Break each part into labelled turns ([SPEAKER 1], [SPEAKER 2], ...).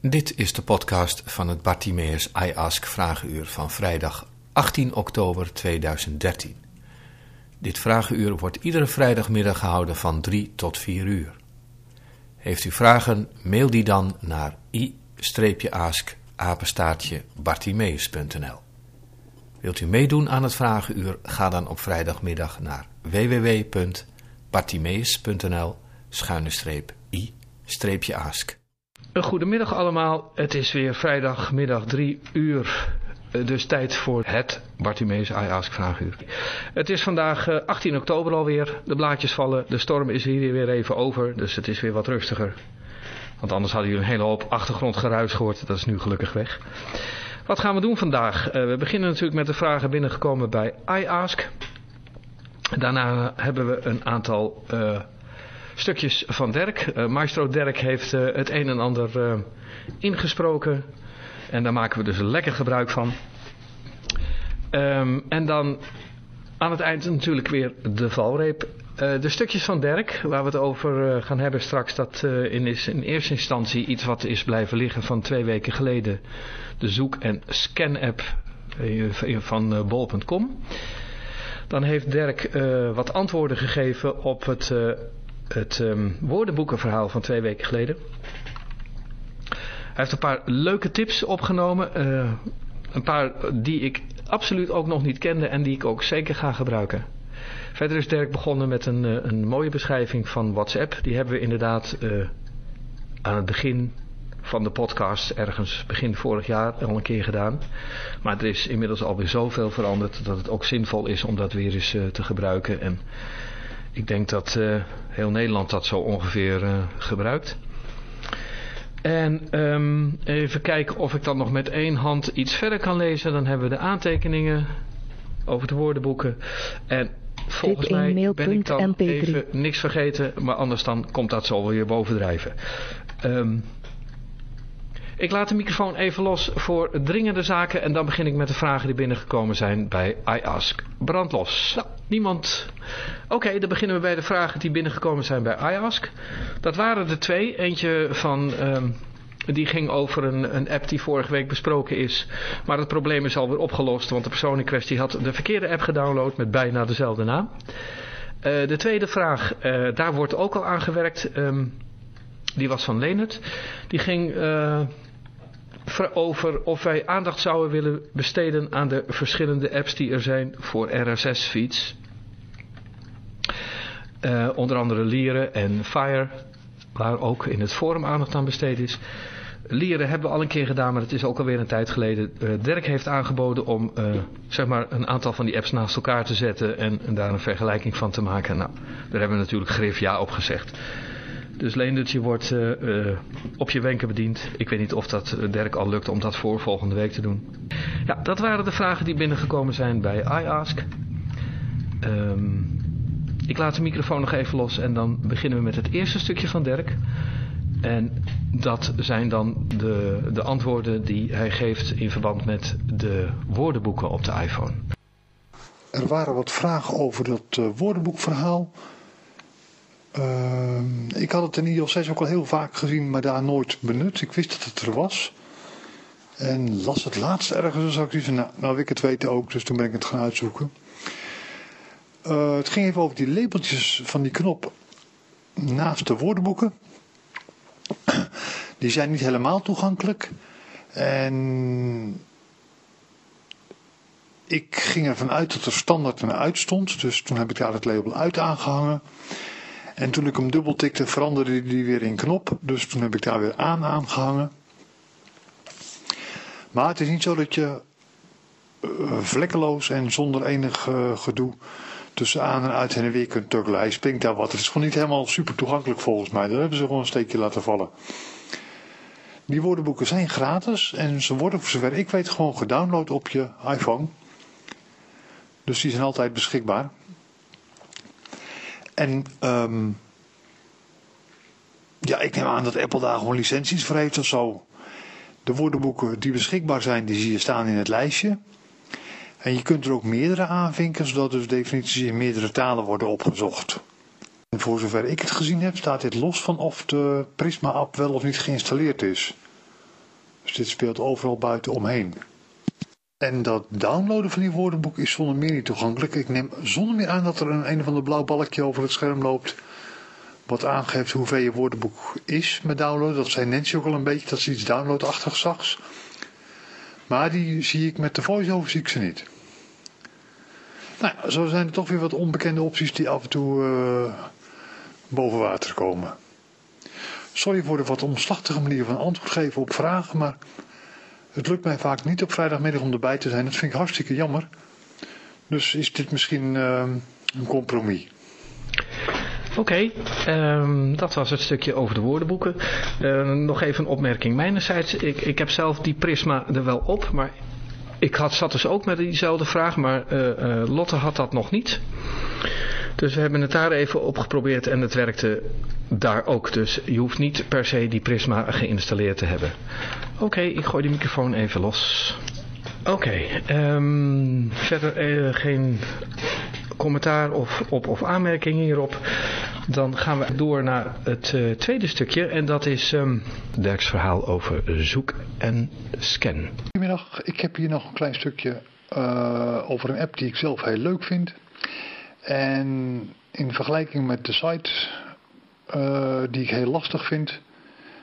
[SPEAKER 1] Dit is de podcast van het Bartimeus I Ask Vragenuur van vrijdag 18 oktober 2013. Dit vragenuur wordt iedere vrijdagmiddag gehouden van 3 tot 4 uur. Heeft u vragen, mail die dan naar i-ask bartimeus.nl. Wilt u meedoen aan het vragenuur, ga dan op vrijdagmiddag naar www.bartimeus.nl
[SPEAKER 2] Goedemiddag allemaal, het is weer vrijdagmiddag 3 uur, eh, dus tijd voor het Bartimeus I Ask Vraaguur. Het is vandaag 18 eh, oktober alweer, de blaadjes vallen, de storm is hier weer even over, dus het is weer wat rustiger. Want anders hadden jullie een hele hoop achtergrondgeruis gehoord, dat is nu gelukkig weg. Wat gaan we doen vandaag? Uh, we beginnen natuurlijk met de vragen binnengekomen bij I Ask. Daarna hebben we een aantal... stukjes van Dirk. Uh, Maestro Dirk heeft uh, het een en ander uh, ingesproken. En daar maken we dus lekker gebruik van. Um, en dan aan het eind natuurlijk weer de valreep. de stukjes van Dirk, waar we het over gaan hebben straks, dat in is in eerste instantie iets wat is blijven liggen van twee weken geleden. De zoek- en scan-app van bol.com. Dan heeft Dirk wat antwoorden gegeven op het het um, woordenboekenverhaal van twee weken geleden. Hij heeft een paar leuke tips opgenomen. Uh, een paar die ik absoluut ook nog niet kende en die ik ook zeker ga gebruiken. Verder is Dirk begonnen met een, uh, een mooie beschrijving van WhatsApp. Die hebben we inderdaad uh, aan het begin van de podcast, ergens begin vorig jaar, al een keer gedaan. Maar er is inmiddels alweer zoveel veranderd dat het ook zinvol is om dat weer eens te gebruiken. En ik denk dat heel Nederland dat zo ongeveer uh, gebruikt. En um, even kijken of ik dan nog met één hand iets verder kan lezen. Dan hebben we de aantekeningen over de woordenboeken. En volgens mij ben ik dan MP3. even niks vergeten. Maar anders dan komt dat zo weer bovendrijven. Um, ik laat de microfoon even los voor dringende zaken en dan begin ik met de vragen die binnengekomen zijn bij iAsk. Brandlos. Nou, niemand... Oké, okay, dan beginnen we bij de vragen die binnengekomen zijn bij iAsk. Dat waren er twee. Eentje van... Um, die ging over een, een, app die vorige week besproken is. Maar het probleem is alweer opgelost, want de persoon in kwestie had de verkeerde app gedownload met bijna dezelfde naam. Uh, de tweede vraag, uh, daar wordt ook al aan gewerkt. Um, die was van Leonard. Die ging uh, over of wij aandacht zouden willen besteden aan de verschillende apps die er zijn voor RSS-feeds. Uh, onder andere Lieren en Fire, waar ook in het forum aandacht aan besteed is. Lieren hebben we al een keer gedaan, maar het is ook alweer een tijd geleden. Uh, Dirk heeft aangeboden om uh, zeg maar een aantal van die apps naast elkaar te zetten en, en, daar een vergelijking van te maken. Nou, daar hebben we natuurlijk grif ja op gezegd. Dus Leendertje wordt uh, uh, op je wenken bediend. Ik weet niet of dat eh, Dirk al lukt om dat voor volgende week te doen. Ja, dat waren de vragen die binnengekomen zijn bij iAsk. Um, ik laat de microfoon nog even los en dan beginnen we met het eerste stukje van Dirk. En dat zijn dan de, de antwoorden die hij geeft in verband met de woordenboeken op de iPhone.
[SPEAKER 3] Er waren wat vragen over dat woordenboekverhaal. Uh, ik had het in IL6 ook al heel vaak gezien, maar daar nooit benut. Ik wist dat het er was. En las het laatst ergens en zag ik van, nou, nou ik het weten ook, dus toen ben ik het gaan uitzoeken. Uh, het ging even over die labeltjes van die knop naast de woordenboeken. Die zijn niet helemaal toegankelijk. En ik ging ervan uit dat er standaard een uit stond. Dus toen heb ik daar het label uit aangehangen. En toen ik hem dubbeltikte veranderde die weer in knop. Dus toen heb ik daar weer aan aangehangen. Maar het is niet zo dat je uh, vlekkeloos en zonder enig uh, gedoe tussen aan en uit en weer kunt tuggelen. Hij springt daar wat. Het is gewoon niet helemaal super toegankelijk volgens mij. Daar hebben ze gewoon een steekje laten vallen. Die woordenboeken zijn gratis en ze worden voor zover ik weet gewoon gedownload op je iPhone. Dus die zijn altijd beschikbaar. En um, ja, ik neem aan dat Apple daar gewoon licenties voor heeft of zo. De woordenboeken die beschikbaar zijn, die zie je staan in het lijstje. En je kunt er ook meerdere aanvinken, zodat dus definities in meerdere talen worden opgezocht. En voor zover ik het gezien heb, staat dit los van of de Prisma-app wel of niet geïnstalleerd is. Dus dit speelt overal buiten omheen. En dat downloaden van die woordenboek is zonder meer niet toegankelijk. Ik neem zonder meer aan dat er een, een van de blauw balkje over het scherm loopt. Wat aangeeft hoeveel je woordenboek is met downloaden. Dat zei Nancy ook al een beetje, dat ze iets downloadachtig zag. Maar die zie ik met de voice-over zie ik ze niet. Nou, zo zijn er toch weer wat onbekende opties die af en toe uh, boven water komen. Sorry voor de wat omslachtige manier van antwoord geven op vragen, maar het lukt mij vaak niet op vrijdagmiddag om erbij te zijn. Dat vind ik hartstikke jammer. Dus is dit misschien uh, een compromis.
[SPEAKER 2] Oké, um, dat was het stukje over de woordenboeken. Uh, nog even een opmerking mijnerzijds. Ik, ik heb zelf die Prisma er wel op, maar ik had, zat dus ook met diezelfde vraag, maar uh, uh, Lotte had dat nog niet. Dus we hebben het daar even op geprobeerd en het werkte daar ook. Dus je hoeft niet per se die Prisma geïnstalleerd te hebben. Oké, ik gooi die microfoon even los. Oké, um, verder uh, geen commentaar of, op, of aanmerkingen hierop. Dan gaan we door naar het uh, tweede stukje. En dat is um, Dirks verhaal over zoek en scan.
[SPEAKER 3] Goedemiddag, ik heb hier nog een klein stukje uh, over een app die ik zelf heel leuk vind. En in vergelijking met de site uh, die ik heel lastig vind.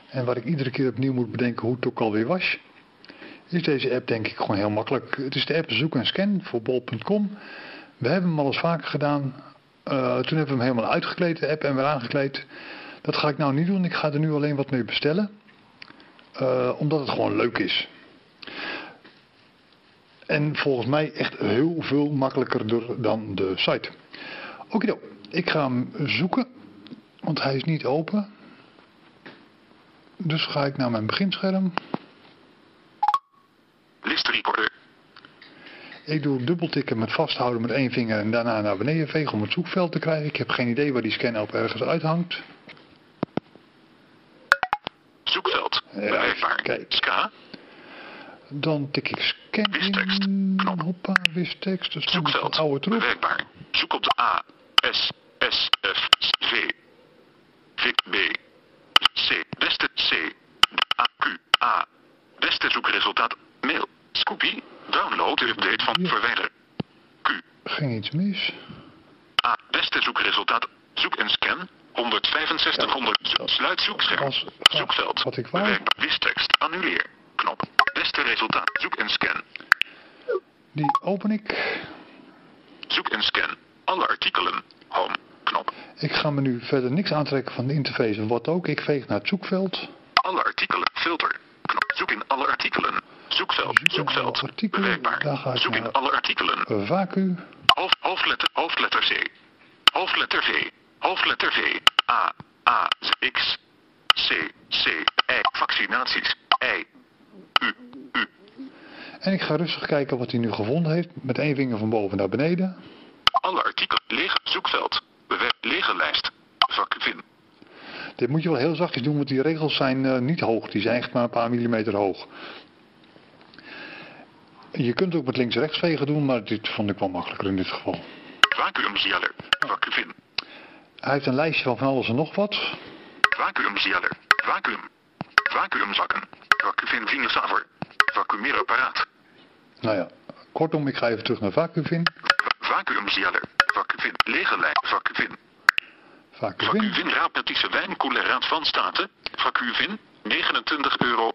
[SPEAKER 3] En waar ik iedere keer opnieuw moet bedenken hoe het ook alweer was. Is deze app denk ik gewoon heel makkelijk. Het is de app Zoek en Scan voor bol.com. We hebben hem al eens vaker gedaan. Uh, toen hebben we hem helemaal uitgekleed, de app, en weer aangekleed. Dat ga ik nou niet doen. Ik ga er nu alleen wat mee bestellen. Uh, omdat het gewoon leuk is. En volgens mij echt heel veel makkelijker dan de site. Oké, ik ga hem zoeken. Want hij is niet open. Dus ga ik naar mijn beginscherm.
[SPEAKER 4] List recorder.
[SPEAKER 3] Ik doe dubbeltikken met vasthouden met één vinger en daarna naar beneden vegen om het zoekveld te krijgen. Ik heb geen idee waar die scan op ergens uithangt.
[SPEAKER 4] Zoekveld. Bereikbaar.
[SPEAKER 3] Kijk.
[SPEAKER 4] Ska.
[SPEAKER 3] Dan tik ik scan
[SPEAKER 4] Wistekst.
[SPEAKER 3] in.
[SPEAKER 4] Knop.
[SPEAKER 3] Hoppa, wistekst. Dus
[SPEAKER 4] Zoekveld.
[SPEAKER 3] oude troep.
[SPEAKER 4] Bereikbaar. Zoek op de A. S. S. F. V. V. B. C. Beste C. A. Q. A. Beste zoekresultaat. Mail. Scoopy. Download update van
[SPEAKER 3] Ja.
[SPEAKER 4] verwijder. Q.
[SPEAKER 3] Ging iets mis.
[SPEAKER 4] A. Beste zoekresultaat. Zoek en scan. 16500. Zo- Sluit zoekscherm. Zoekveld.
[SPEAKER 3] wat ik wou.
[SPEAKER 4] Wistekst. Annuleer. Knop. Resultaat. Zoek en scan.
[SPEAKER 3] Die open ik.
[SPEAKER 4] Zoek en scan. Alle artikelen. Home. Knop.
[SPEAKER 3] Ik ga me nu verder niks aantrekken van de interface of wat ook. Ik veeg naar het zoekveld.
[SPEAKER 4] Alle artikelen. Filter. Knop. Zoek in alle artikelen. Zoekveld.
[SPEAKER 3] Zoek
[SPEAKER 4] Zoekveld.
[SPEAKER 3] artikelen. Daar ga ik
[SPEAKER 4] Zoek in alle artikelen.
[SPEAKER 3] Vacu.
[SPEAKER 4] Hoofd, hoofdletter, hoofdletter C. Hoofdletter V. Hoofdletter V. A. A. X. C. C. I. Vaccinaties. I.
[SPEAKER 3] En ik ga rustig kijken wat hij nu gevonden heeft. Met één vinger van boven naar beneden.
[SPEAKER 4] Alle artikelen. Leeg. Zoekveld. Lege lijst. Vak. Vin.
[SPEAKER 3] Dit moet je wel heel zachtjes doen, want die regels zijn eh, niet hoog. Die zijn echt maar een paar millimeter hoog. Je kunt ook met links-rechts vegen doen, maar dit vond ik wel makkelijker in dit geval.
[SPEAKER 4] Vacuumzieler. Vacuum.
[SPEAKER 3] Hij heeft een lijstje van van alles en nog wat.
[SPEAKER 4] Vacuumzieler. Vacuüm. Vacuumzakken. Vacuum vingersaver. Vacuumeerapparaat.
[SPEAKER 3] Nou ja, kortom, ik ga even terug naar Vacuvin.
[SPEAKER 4] Vacuumzieler. Vacuum. Lege lijn.
[SPEAKER 3] Vacuvin.
[SPEAKER 4] Vacuum Rapetische wijnkoelerraad van Staten. Vacuum 29 euro.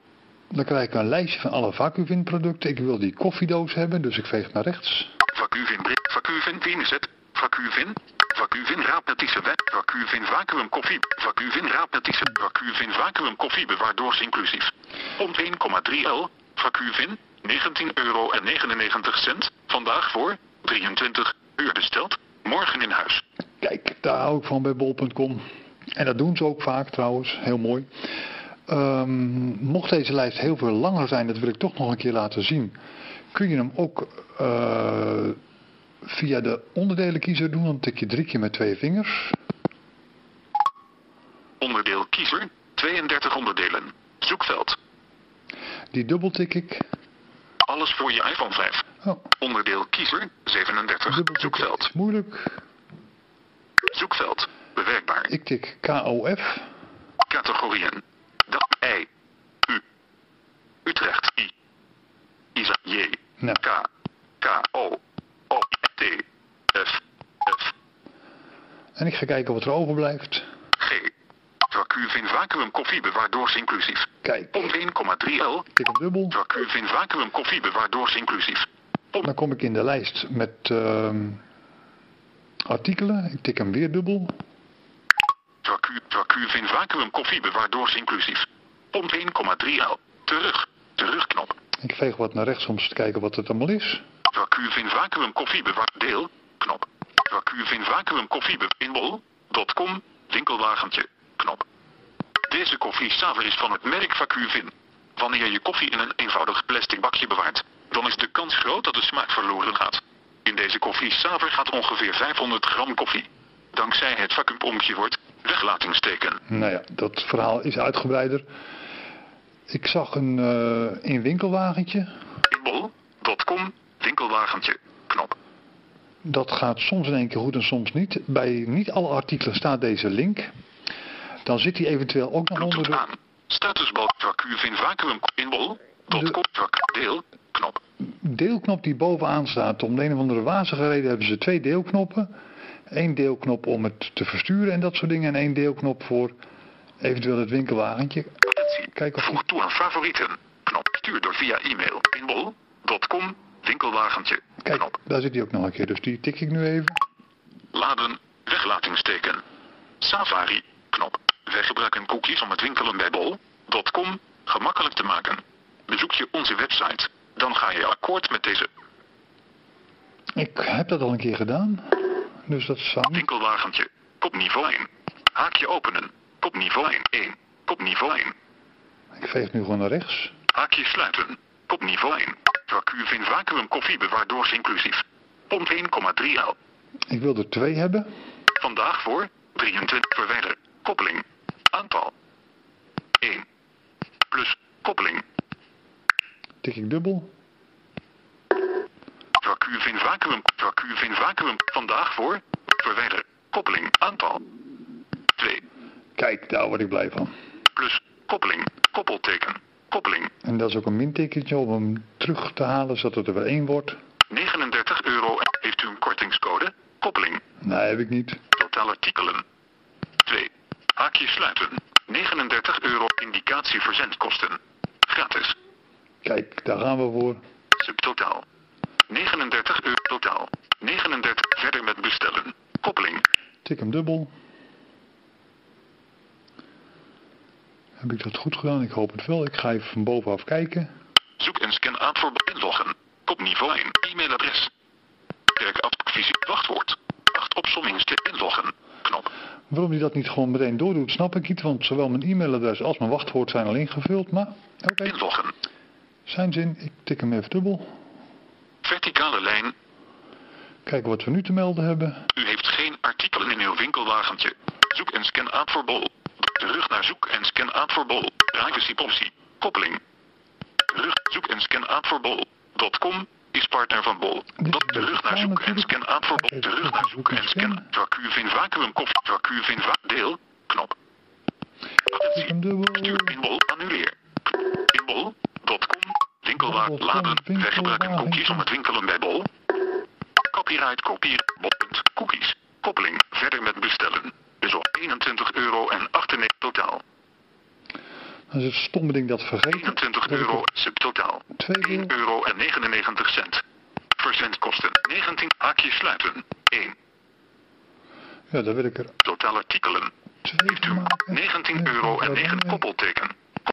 [SPEAKER 3] Dan krijg ik een lijstje van alle Vacuvin producten. Ik wil die koffiedoos hebben, dus ik veeg naar rechts.
[SPEAKER 4] Vacuum Vacuum Wienezet. Vacuum Vacuum Rapetische wijn. Vacuum Vacuum koffie. Vacuum Rapetische. Vacuum Vacuum koffie bewaardoors inclusief. Om 1,3 L. Vacuum 19 euro en 99 cent. Vandaag voor 23 uur besteld. Morgen in huis.
[SPEAKER 3] Kijk, daar hou ik van bij bol.com. En dat doen ze ook vaak trouwens, heel mooi. Ehm, mocht deze lijst heel veel langer zijn, dat wil ik toch nog een keer laten zien. Kun je hem ook eh, via de onderdelenkiezer doen. Dan tik je drie keer met twee vingers.
[SPEAKER 4] Onderdeel kiezer. 32 onderdelen. Zoekveld.
[SPEAKER 3] Die dubbeltik ik.
[SPEAKER 4] Alles voor je iPhone 5.
[SPEAKER 3] Oh,
[SPEAKER 4] Onderdeel kiezer. 37.
[SPEAKER 3] dubbeltik
[SPEAKER 4] Zoekveld.
[SPEAKER 3] is moeilijk.
[SPEAKER 4] Zoekveld. Bewerkbaar.
[SPEAKER 3] Ik tik KOF.
[SPEAKER 4] Categorieën. Dat I. U. Utrecht.
[SPEAKER 3] Nou,
[SPEAKER 4] K. K. O. T. F. F.
[SPEAKER 3] en ik ga kijken wat er overblijft.
[SPEAKER 4] G. Vacuum vacuüm koffiebewaardoors inclusief.
[SPEAKER 3] Kijk,
[SPEAKER 4] Pond 1,3 L.
[SPEAKER 3] tik hem dubbel.
[SPEAKER 4] Vacuum vacuüm koffiebewaardoors inclusief.
[SPEAKER 3] Dan kom ik in de lijst met ehm, artikelen. Ik tik hem weer dubbel.
[SPEAKER 4] Vacuum vacuüm koffiebewaardoors inclusief. Pond 1,3 L. Terug. Terugknop.
[SPEAKER 3] Ik veeg wat naar rechts om te kijken wat het allemaal is.
[SPEAKER 4] Vacuum vacuüm koffiebewaar deel. Knop. Vacuum koffiebewaar inbol.com. Winkelwagentje. Knop. Deze koffiesaver is van het merk Vacuum. Wanneer je koffie in een eenvoudig plastic bakje bewaart, dan is de kans groot dat de smaak verloren gaat. In deze koffiesaver gaat ongeveer 500 gram koffie. Dankzij het vacuümpomtje wordt weglatingsteken.
[SPEAKER 3] Nou ja, dat verhaal is uitgebreider. Ik zag een eh een winkelwagentje.
[SPEAKER 4] Inbol.com. Winkelwagentje. Knop.
[SPEAKER 3] Dat gaat soms in één keer goed en soms niet. Bij niet alle artikelen staat deze link. Dan zit hij eventueel ook nog onder de
[SPEAKER 4] aan. Statusbalk vacuüm. Vac deel. Knop.
[SPEAKER 3] deelknop die bovenaan staat. Om de een of andere wazige reden hebben ze twee deelknoppen. Eén deelknop om het te versturen en dat soort dingen. En één deelknop voor eventueel het winkelwagentje. Kijk of
[SPEAKER 4] Voeg toe aan favorieten. Knop. Stuur door via e-mail. Inbol.com. Winkelwagentje.
[SPEAKER 3] Kijk,
[SPEAKER 4] Knop.
[SPEAKER 3] daar zit hij ook nog een keer. Dus die tik ik nu even.
[SPEAKER 4] Laden. Weglatingsteken. Safari. Knop. Wij gebruiken cookies om het winkelen bij bol.com gemakkelijk te maken. Bezoek je onze website. Dan ga je akkoord met deze
[SPEAKER 3] Ik heb dat al een keer gedaan. Dus dat zou niet...
[SPEAKER 4] winkelwagentje. Kopniveau 1. Haakje openen. Kopniveau 1. 1. Kopniveau 1.
[SPEAKER 3] Ik veeg nu gewoon naar rechts.
[SPEAKER 4] Haakje sluiten. Kopniveau 1. Vacuüm vacuüm koffiebewaardoors inclusief. Pond 1,3 L.
[SPEAKER 3] Ik wil er twee hebben.
[SPEAKER 4] Vandaag voor 23 verwijderen. Koppeling. Aantal. 1. Plus koppeling.
[SPEAKER 3] Tik ik dubbel.
[SPEAKER 4] Vacuüm vacuüm. Vacuüm vacuüm. Vandaag voor verwijderen. Koppeling. Aantal. 2.
[SPEAKER 3] Kijk, daar word ik blij van.
[SPEAKER 4] Plus koppeling. Koppelteken. Koppeling.
[SPEAKER 3] En dat is ook een mintekentje om hem terug te halen zodat het er weer één wordt.
[SPEAKER 4] 39 euro. Heeft u een kortingscode? Koppeling.
[SPEAKER 3] Nee, heb ik niet.
[SPEAKER 4] Totaal artikelen. 2. Haakje sluiten. 39 euro. Indicatie verzendkosten. Gratis.
[SPEAKER 3] Kijk, daar gaan we voor.
[SPEAKER 4] Subtotaal. 39 euro totaal. 39. Verder met bestellen. Koppeling.
[SPEAKER 3] Tik hem dubbel. Heb ik dat goed gedaan? Ik hoop het wel. Ik ga even van bovenaf kijken.
[SPEAKER 4] Zoek en scan aan voor inloggen. Kopniveau 1. E-mailadres. Werkadvisie. Wachtwoord. 8 opsommingstip inloggen. Knop.
[SPEAKER 3] Waarom hij dat niet gewoon meteen doordoet, snap ik niet. Want zowel mijn e-mailadres als mijn wachtwoord zijn al ingevuld. Maar oké,
[SPEAKER 4] Inloggen.
[SPEAKER 3] zijn zin. Ik tik hem even dubbel.
[SPEAKER 4] Verticale lijn.
[SPEAKER 3] Kijken wat we nu te melden hebben.
[SPEAKER 4] U heeft geen artikelen in uw winkelwagentje. Zoek en scan aan voor bol. Terug naar zoek en scan aan voor bol. Privacy policy. Koppeling. Terug zoek en scan aan voor bol.com is partner van bol. Dat
[SPEAKER 3] is
[SPEAKER 4] terug naar zoek en scan aan voor bol. Terug naar zoek en scan. Vacuüm vacuüm koffie. Vacuüm va deel. Knop. Stuur inbol annuleer. Inbol.com. Winkelwagen laden. Wij gebruiken cookies om het winkelen bij bol. Copyright kopier. Bol. Cookies. Koppeling. Verder met bestellen. Dus op 21 euro en 98 totaal.
[SPEAKER 3] Dat is het stomme ding dat vergeten.
[SPEAKER 4] 21
[SPEAKER 3] Dat ik
[SPEAKER 4] euro
[SPEAKER 3] er
[SPEAKER 4] subtotaal.
[SPEAKER 3] Twee
[SPEAKER 4] 1
[SPEAKER 3] wil.
[SPEAKER 4] euro en 99 cent. Verzendkosten 19 haakjes sluiten. 1.
[SPEAKER 3] Ja, daar wil ik er
[SPEAKER 4] Totaal artikelen.
[SPEAKER 3] twee
[SPEAKER 4] Heeft
[SPEAKER 3] van
[SPEAKER 4] u
[SPEAKER 3] maken.
[SPEAKER 4] 19 euro en 9 koppelteken.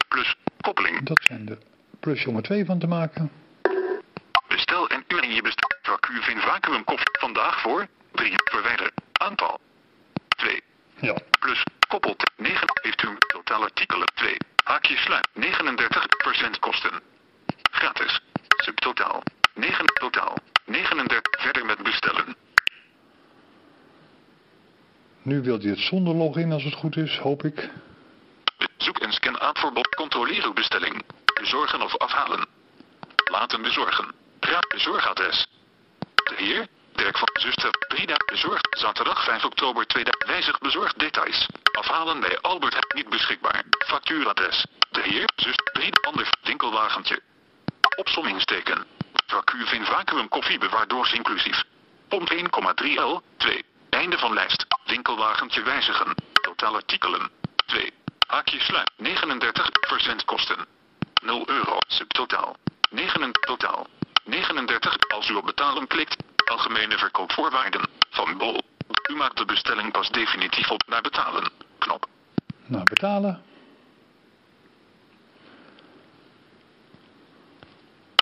[SPEAKER 4] Plus koppeling.
[SPEAKER 3] Dat zijn de plusje om er twee van te maken.
[SPEAKER 4] Bestel en u en je bestel. Vacuüm vacuüm koffie. Vandaag voor 3 verwijderen. Aantal 2.
[SPEAKER 3] Ja,
[SPEAKER 4] Plus koppelt 9. Heeft u totaal artikelen 2. Haakje sluit 39% kosten. Gratis. Subtotaal. 9 totaal. 39 verder met bestellen.
[SPEAKER 3] nu wil hij het zonder login als het goed is, hoop ik.
[SPEAKER 4] Zoek en scan aan voor. Controleer uw bestelling. Bezorgen of afhalen. Laten bezorgen. Raad bezorgadres. De heer, Dirk van Zuster, Brida, bezorgd. Zaterdag 5 oktober 2000. Wijzig bezorgdetails. Afhalen bij Albert niet beschikbaar. Factuuradres. De heer, zuster, Brida, ander winkelwagentje. Opsommingsteken. Vacuüm vacuüm koffie bewaardoors inclusief. Pond 1,3 L. 2. Einde van lijst. Winkelwagentje wijzigen. Totaal artikelen. 2. Haakje sluit. 39. Verzendkosten. 0 euro. Subtotaal. 9 totaal. 39. Als u op betalen klikt. Algemene verkoopvoorwaarden. Van Bol. U maakt de bestelling pas definitief op naar betalen. Knop.
[SPEAKER 3] Nou, betalen.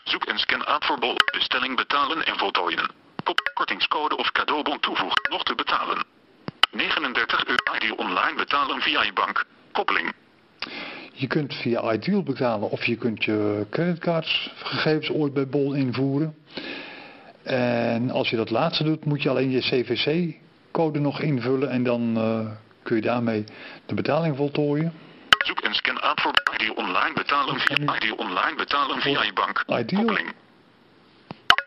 [SPEAKER 4] Zoek en scan aan voor Bol. Bestelling betalen en voltooien. Kop kortingscode of cadeaubon toevoegen. Nog te betalen. 39 euro. ID online betalen via je bank. Koppeling.
[SPEAKER 3] Je kunt via Ideal betalen of je kunt je creditcardsgegevens ooit bij Bol invoeren. En als je dat laatste doet, moet je alleen je CVC-code nog invullen en dan uh, kun je daarmee de betaling voltooien.
[SPEAKER 4] Zoek en scan aan voor ID online betalen via ID online betalen via je bank.
[SPEAKER 3] Ideal.
[SPEAKER 4] Koppeling.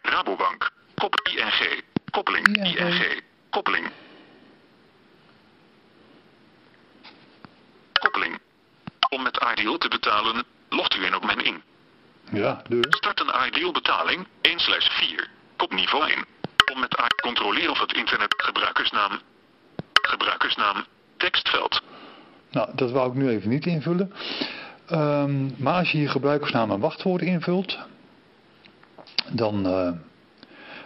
[SPEAKER 4] Rabobank. Kop ING. Koppeling.
[SPEAKER 3] ING.
[SPEAKER 4] ING. Koppeling. Koppeling. Om met Ideal te betalen, logt u in op mijn in.
[SPEAKER 3] Ja, dus.
[SPEAKER 4] Start een Ideal betaling, 1 slash 4. Kop niveau 1. Om met A controleer of het internet gebruikersnaam. Gebruikersnaam. Tekstveld.
[SPEAKER 3] Nou, dat wou ik nu even niet invullen. Um, maar als je je gebruikersnaam en wachtwoord invult, dan uh,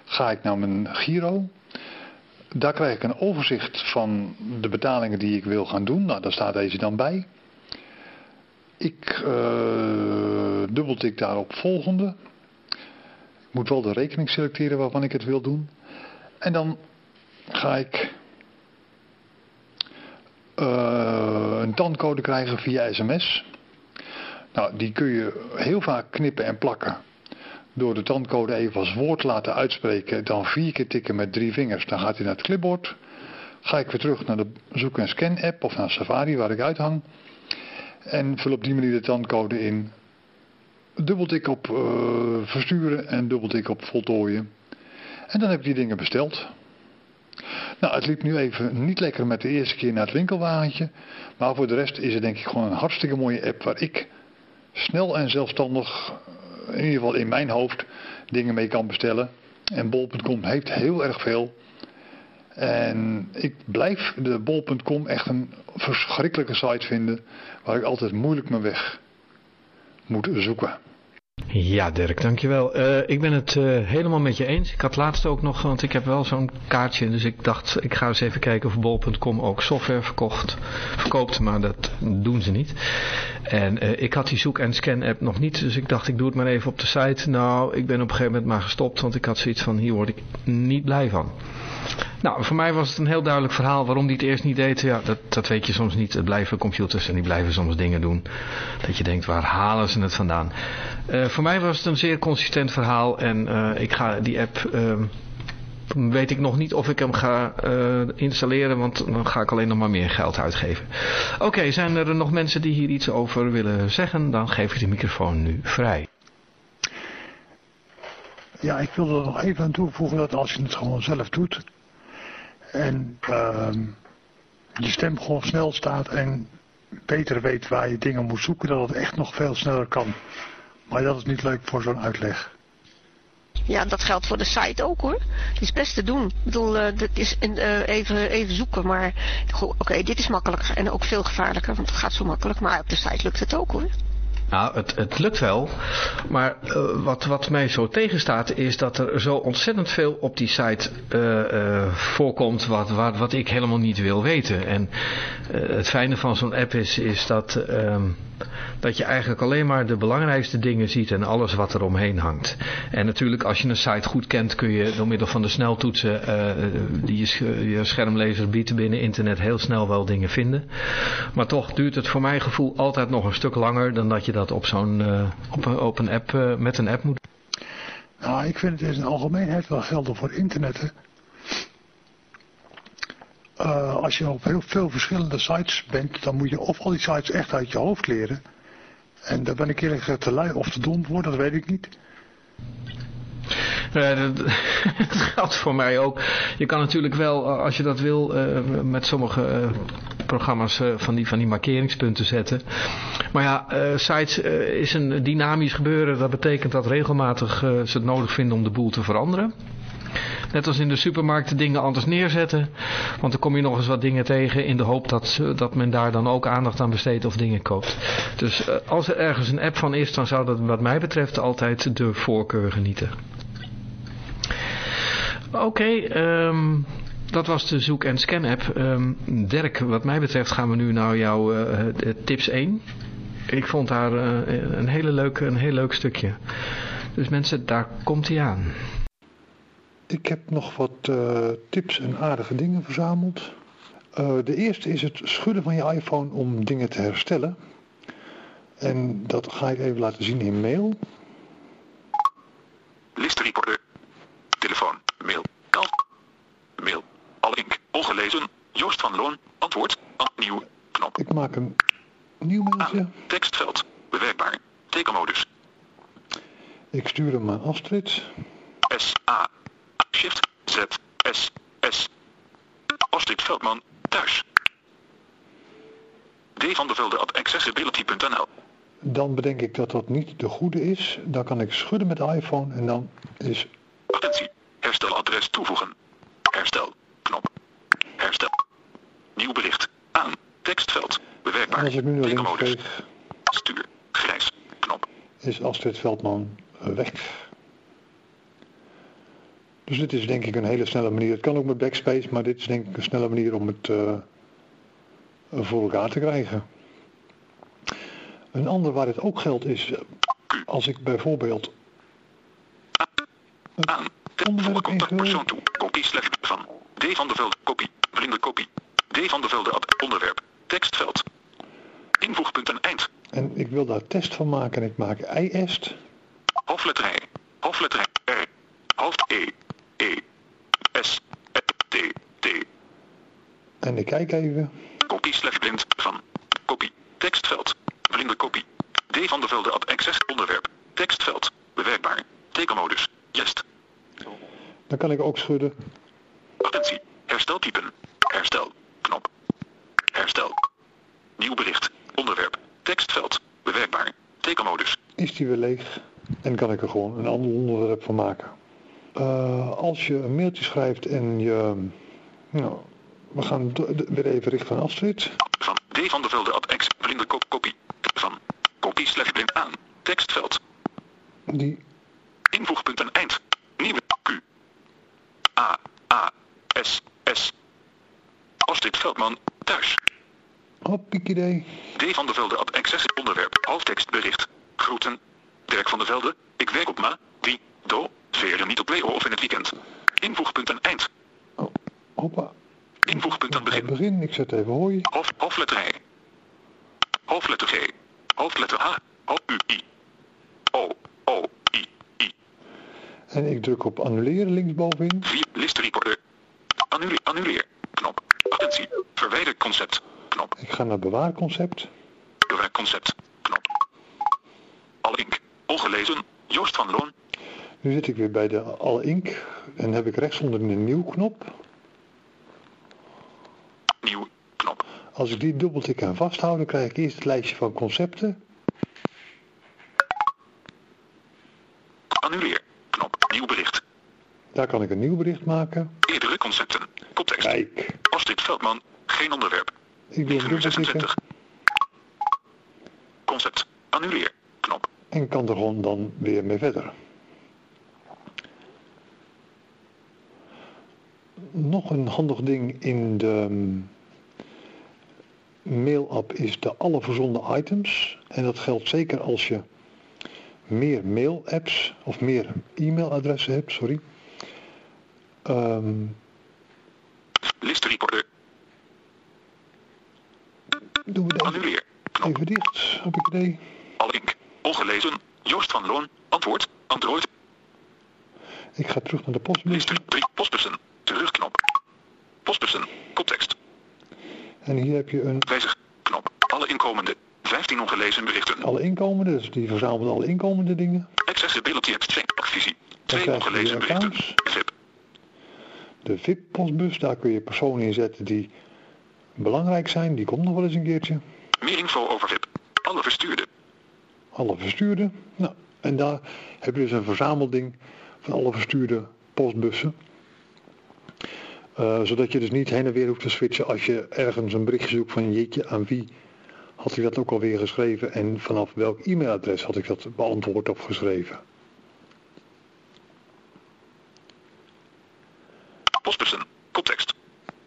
[SPEAKER 3] ga ik naar mijn Giro. Daar krijg ik een overzicht van de betalingen die ik wil gaan doen. Nou, daar staat deze dan bij. Ik uh, dubbeltik daarop volgende. Moet wel de rekening selecteren waarvan ik het wil doen. En dan ga ik uh, een tandcode krijgen via sms. Nou, die kun je heel vaak knippen en plakken. Door de tandcode even als woord te laten uitspreken. Dan vier keer tikken met drie vingers. Dan gaat hij naar het clipboard. Ga ik weer terug naar de zoek- en scan app of naar Safari waar ik uithang. En vul op die manier de tandcode in. Dubbeltik op uh, versturen en dubbeltik op voltooien. En dan heb ik die dingen besteld. Nou, het liep nu even niet lekker met de eerste keer naar het winkelwagentje. Maar voor de rest is het denk ik gewoon een hartstikke mooie app waar ik snel en zelfstandig, in ieder geval in mijn hoofd, dingen mee kan bestellen. En bol.com heeft heel erg veel. En ik blijf de bol.com echt een verschrikkelijke site vinden waar ik altijd moeilijk mijn weg moet zoeken.
[SPEAKER 2] Ja, Dirk, dankjewel. Uh, ik ben het uh, helemaal met je eens. Ik had laatst ook nog, want ik heb wel zo'n kaartje, dus ik dacht, ik ga eens even kijken of bol.com ook software verkocht, verkoopt, maar dat doen ze niet. En uh, ik had die zoek- en scan-app nog niet, dus ik dacht, ik doe het maar even op de site. Nou, ik ben op een gegeven moment maar gestopt, want ik had zoiets van, hier word ik niet blij van. Nou, voor mij was het een heel duidelijk verhaal waarom die het eerst niet deed. Ja, dat, dat weet je soms niet. Het blijven computers en die blijven soms dingen doen. Dat je denkt, waar halen ze het vandaan? Uh, voor mij was het een zeer consistent verhaal en uh, ik ga die app... Uh, weet ik nog niet of ik hem ga uh, installeren, want dan ga ik alleen nog maar meer geld uitgeven. Oké, zijn er nog mensen die hier iets over willen zeggen? Dan geef ik de microfoon nu vrij.
[SPEAKER 5] Ja, ik wil er nog even aan toevoegen dat als je het gewoon zelf doet en uh, je stem gewoon snel staat en beter weet waar je dingen moet zoeken, dat het echt nog veel sneller kan. Maar dat is niet leuk voor zo'n uitleg.
[SPEAKER 6] Ja, dat geldt voor de site ook hoor. Het is best te doen. Ik bedoel, uh, dit is een, uh, even, even zoeken, maar oké, dit is makkelijker en ook veel gevaarlijker, want het gaat zo makkelijk. Maar op de site lukt het ook hoor.
[SPEAKER 2] Nou, het, het lukt wel, maar uh, wat, wat mij zo tegenstaat is dat er zo ontzettend veel op die site uh, uh, voorkomt wat, wat, wat ik helemaal niet wil weten. En het fijne van zo'n app is, is dat, um, dat je eigenlijk alleen maar de belangrijkste dingen ziet en alles wat er omheen hangt. En natuurlijk als je een site goed kent kun je door middel van de sneltoetsen die je, je schermlezer biedt binnen internet heel snel wel dingen vinden. Maar toch duurt het voor mijn gevoel altijd nog een stuk langer dan dat je dat op zo'n uh, op, een, app met een app moet?
[SPEAKER 5] Nou, ik vind het in zijn algemeenheid wel gelden voor internetten. Uh, als je op heel veel verschillende sites bent, dan moet je of al die sites echt uit je hoofd leren. En daar ben ik eerlijk gezegd te lui of te dom voor, dat weet ik niet.
[SPEAKER 2] Ja, dat, geldt voor mij ook. Je kan natuurlijk wel, eh, als je dat wil, eh, met sommige eh, programma's eh, van, die, van die markeringspunten zetten. Maar ja, eh, sites eh, is een dynamisch gebeuren. Dat betekent dat regelmatig eh, ze het nodig vinden om de boel te veranderen. Net als in de supermarkten dingen anders neerzetten. Want dan kom je nog eens wat dingen tegen in de hoop dat, ze- dat men daar dan ook aandacht aan besteedt of dingen koopt. Dus eh, als er ergens een app van is, dan zou dat wat mij betreft altijd de voorkeur genieten. Oké, ehm, dat was de zoek- en scan-app. Ehm, Dirk, wat mij betreft gaan we nu naar jouw eh, eh, tips 1. Ik vond daar eh, een, hele leuke, een heel leuk stukje. Dus mensen, daar komt hij aan.
[SPEAKER 3] Ik heb nog wat eh, tips en aardige dingen verzameld. Eh, de eerste is het schudden van je iPhone om dingen te herstellen. En dat ga ik even laten zien in mail.
[SPEAKER 4] List recorder. Telefoon. Mail. Elf. Mail. Allink. Ongelezen. Joost van Loon. Antwoord. An- Nieuw. Knop.
[SPEAKER 3] Ik maak een nieuw mailtje.
[SPEAKER 4] Tekstveld. Bewerkbaar. Tekenmodus.
[SPEAKER 3] Ik stuur hem aan Astrid.
[SPEAKER 4] S. A. Shift. Z. S. S. Astrid Veldman. Thuis. D. van de Velde at accessibility.nl.
[SPEAKER 3] Dan bedenk ik dat dat niet de goede is. Dan kan ik schudden met de iPhone en dan is...
[SPEAKER 4] Attentie. Hersteladres toevoegen. Herstel. Knop. Herstel. Nieuw bericht. Aan. Tekstveld. Bewerkbaar.
[SPEAKER 3] En als ik nu naar links
[SPEAKER 4] Stuur. Grijs. Knop.
[SPEAKER 3] is Astrid Veldman weg. Dus dit is denk ik een hele snelle manier. Het kan ook met backspace, maar dit is denk ik een snelle manier om het eh, voor elkaar te krijgen. Een ander waar het ook geldt is, als ik bijvoorbeeld
[SPEAKER 4] Aan. Te
[SPEAKER 3] Onderwerp
[SPEAKER 4] toe. Kopie slecht van. D van de Velde. Kopie. Blinde kopie. D van de Velde. Onderwerp. Tekstveld. Invoegpunten eind.
[SPEAKER 3] En ik wil daar test van maken en ik maak IEST.
[SPEAKER 4] Hoofdletterij. Hoofdletterij. R. Hoofd E. E. S. T. T.
[SPEAKER 3] En ik kijk even.
[SPEAKER 4] Kopie slecht blind van. Kopie. Tekstveld. Blinde kopie. D van de Velde. at access. Onderwerp. Tekstveld. Bewerkbaar. Tekenmodus. Jest.
[SPEAKER 3] Dan kan ik ook schudden.
[SPEAKER 4] Attentie. Hersteltypen. Herstel. Knop. Herstel. Nieuw bericht. Onderwerp. Tekstveld. Bewerkbaar. Tekenmodus.
[SPEAKER 3] Is die weer leeg. En kan ik er gewoon een ander onderwerp van maken. Eh, als je een mailtje schrijft en je... Nou, we gaan weer even richten van Astrid.
[SPEAKER 4] Van D van de Velde. at ex. Blinde kop. Kopie. Van. Kopie slecht blind aan. Tekstveld.
[SPEAKER 3] Die
[SPEAKER 4] Invoegpunten eind. Nieuwe Q. A. A. S. S. Astrid Veldman. Thuis.
[SPEAKER 3] hoppikidee.
[SPEAKER 4] D van de Velde. at access. Onderwerp. Hoofdtekstbericht. Groeten. Dirk van de Velde. Ik werk op ma. Die. Do. Veren niet op of in het weekend. Invoegpunten eind.
[SPEAKER 3] Oh, hoppa.
[SPEAKER 4] Invoegpunten begin.
[SPEAKER 3] begin, ik zet even hoi.
[SPEAKER 4] Hoofd, hoofdletter I. Hoofdletter G. Hoofdletter H. O, U, I. O, O, I, I.
[SPEAKER 3] En ik druk op annuleren linksbovenin.
[SPEAKER 4] 4. List recorder. Annuleer, annuleer. Knop. Attentie. Verwijder concept. Knop.
[SPEAKER 3] Ik ga naar bewaarconcept.
[SPEAKER 4] Bewaar concept. Knop. Alle ink. Ongelezen. Joost van Loon.
[SPEAKER 3] Nu zit ik weer bij de alle ink. En heb ik rechtsonder een nieuw knop.
[SPEAKER 4] Nieuw. Knop.
[SPEAKER 3] Als ik die dubbeltik en vasthoud, dan krijg ik eerst het lijstje van concepten.
[SPEAKER 4] Annuleer. Knop. Nieuw bericht.
[SPEAKER 3] Daar kan ik een nieuw bericht maken.
[SPEAKER 4] Eerdere concepten. Koptekst.
[SPEAKER 3] Kijk,
[SPEAKER 4] Astrid Veldman. Geen onderwerp.
[SPEAKER 3] ik doe
[SPEAKER 4] 9
[SPEAKER 3] een
[SPEAKER 4] uur
[SPEAKER 3] dubbeltikken
[SPEAKER 4] 26. Concept. Annuleer. Knop.
[SPEAKER 3] en kan er gewoon dan weer mee verder. Nog een handig ding in de mm, mail-app is de alle verzonden items. En dat geldt zeker als je meer mail-apps of meer e-mailadressen hebt, sorry. Ehm,
[SPEAKER 4] List recorder.
[SPEAKER 3] doen we.
[SPEAKER 4] Knop.
[SPEAKER 3] even dicht, heb ik idee.
[SPEAKER 4] Ink. Ongelezen. Joost van Loon. Antwoord. Android.
[SPEAKER 3] Ik ga terug naar de postbus.
[SPEAKER 4] List 3. Postbussen. Terugknop. Postbussen. Koptekst.
[SPEAKER 3] En hier heb je een
[SPEAKER 4] Wijzig. Knop. Alle inkomende. 15 ongelezen berichten.
[SPEAKER 3] alle inkomende, dus die verzamelt alle inkomende dingen.
[SPEAKER 4] Accessibility Exchange. Visie. Twee ongelezen berichten. VIP.
[SPEAKER 3] De VIP-postbus, daar kun je personen in zetten die belangrijk zijn. Die komt nog wel eens een keertje.
[SPEAKER 4] Meer info over VIP. Alle verstuurden.
[SPEAKER 3] Alle verstuurden. Nou, en daar heb je dus een verzamelding van alle verstuurde postbussen. Eh, zodat je dus niet heen en weer hoeft te switchen als je ergens een berichtje zoekt van jeetje, aan wie had ik dat ook alweer geschreven en vanaf welk e-mailadres had ik dat beantwoord of geschreven.
[SPEAKER 4] Postbussen. Koptekst.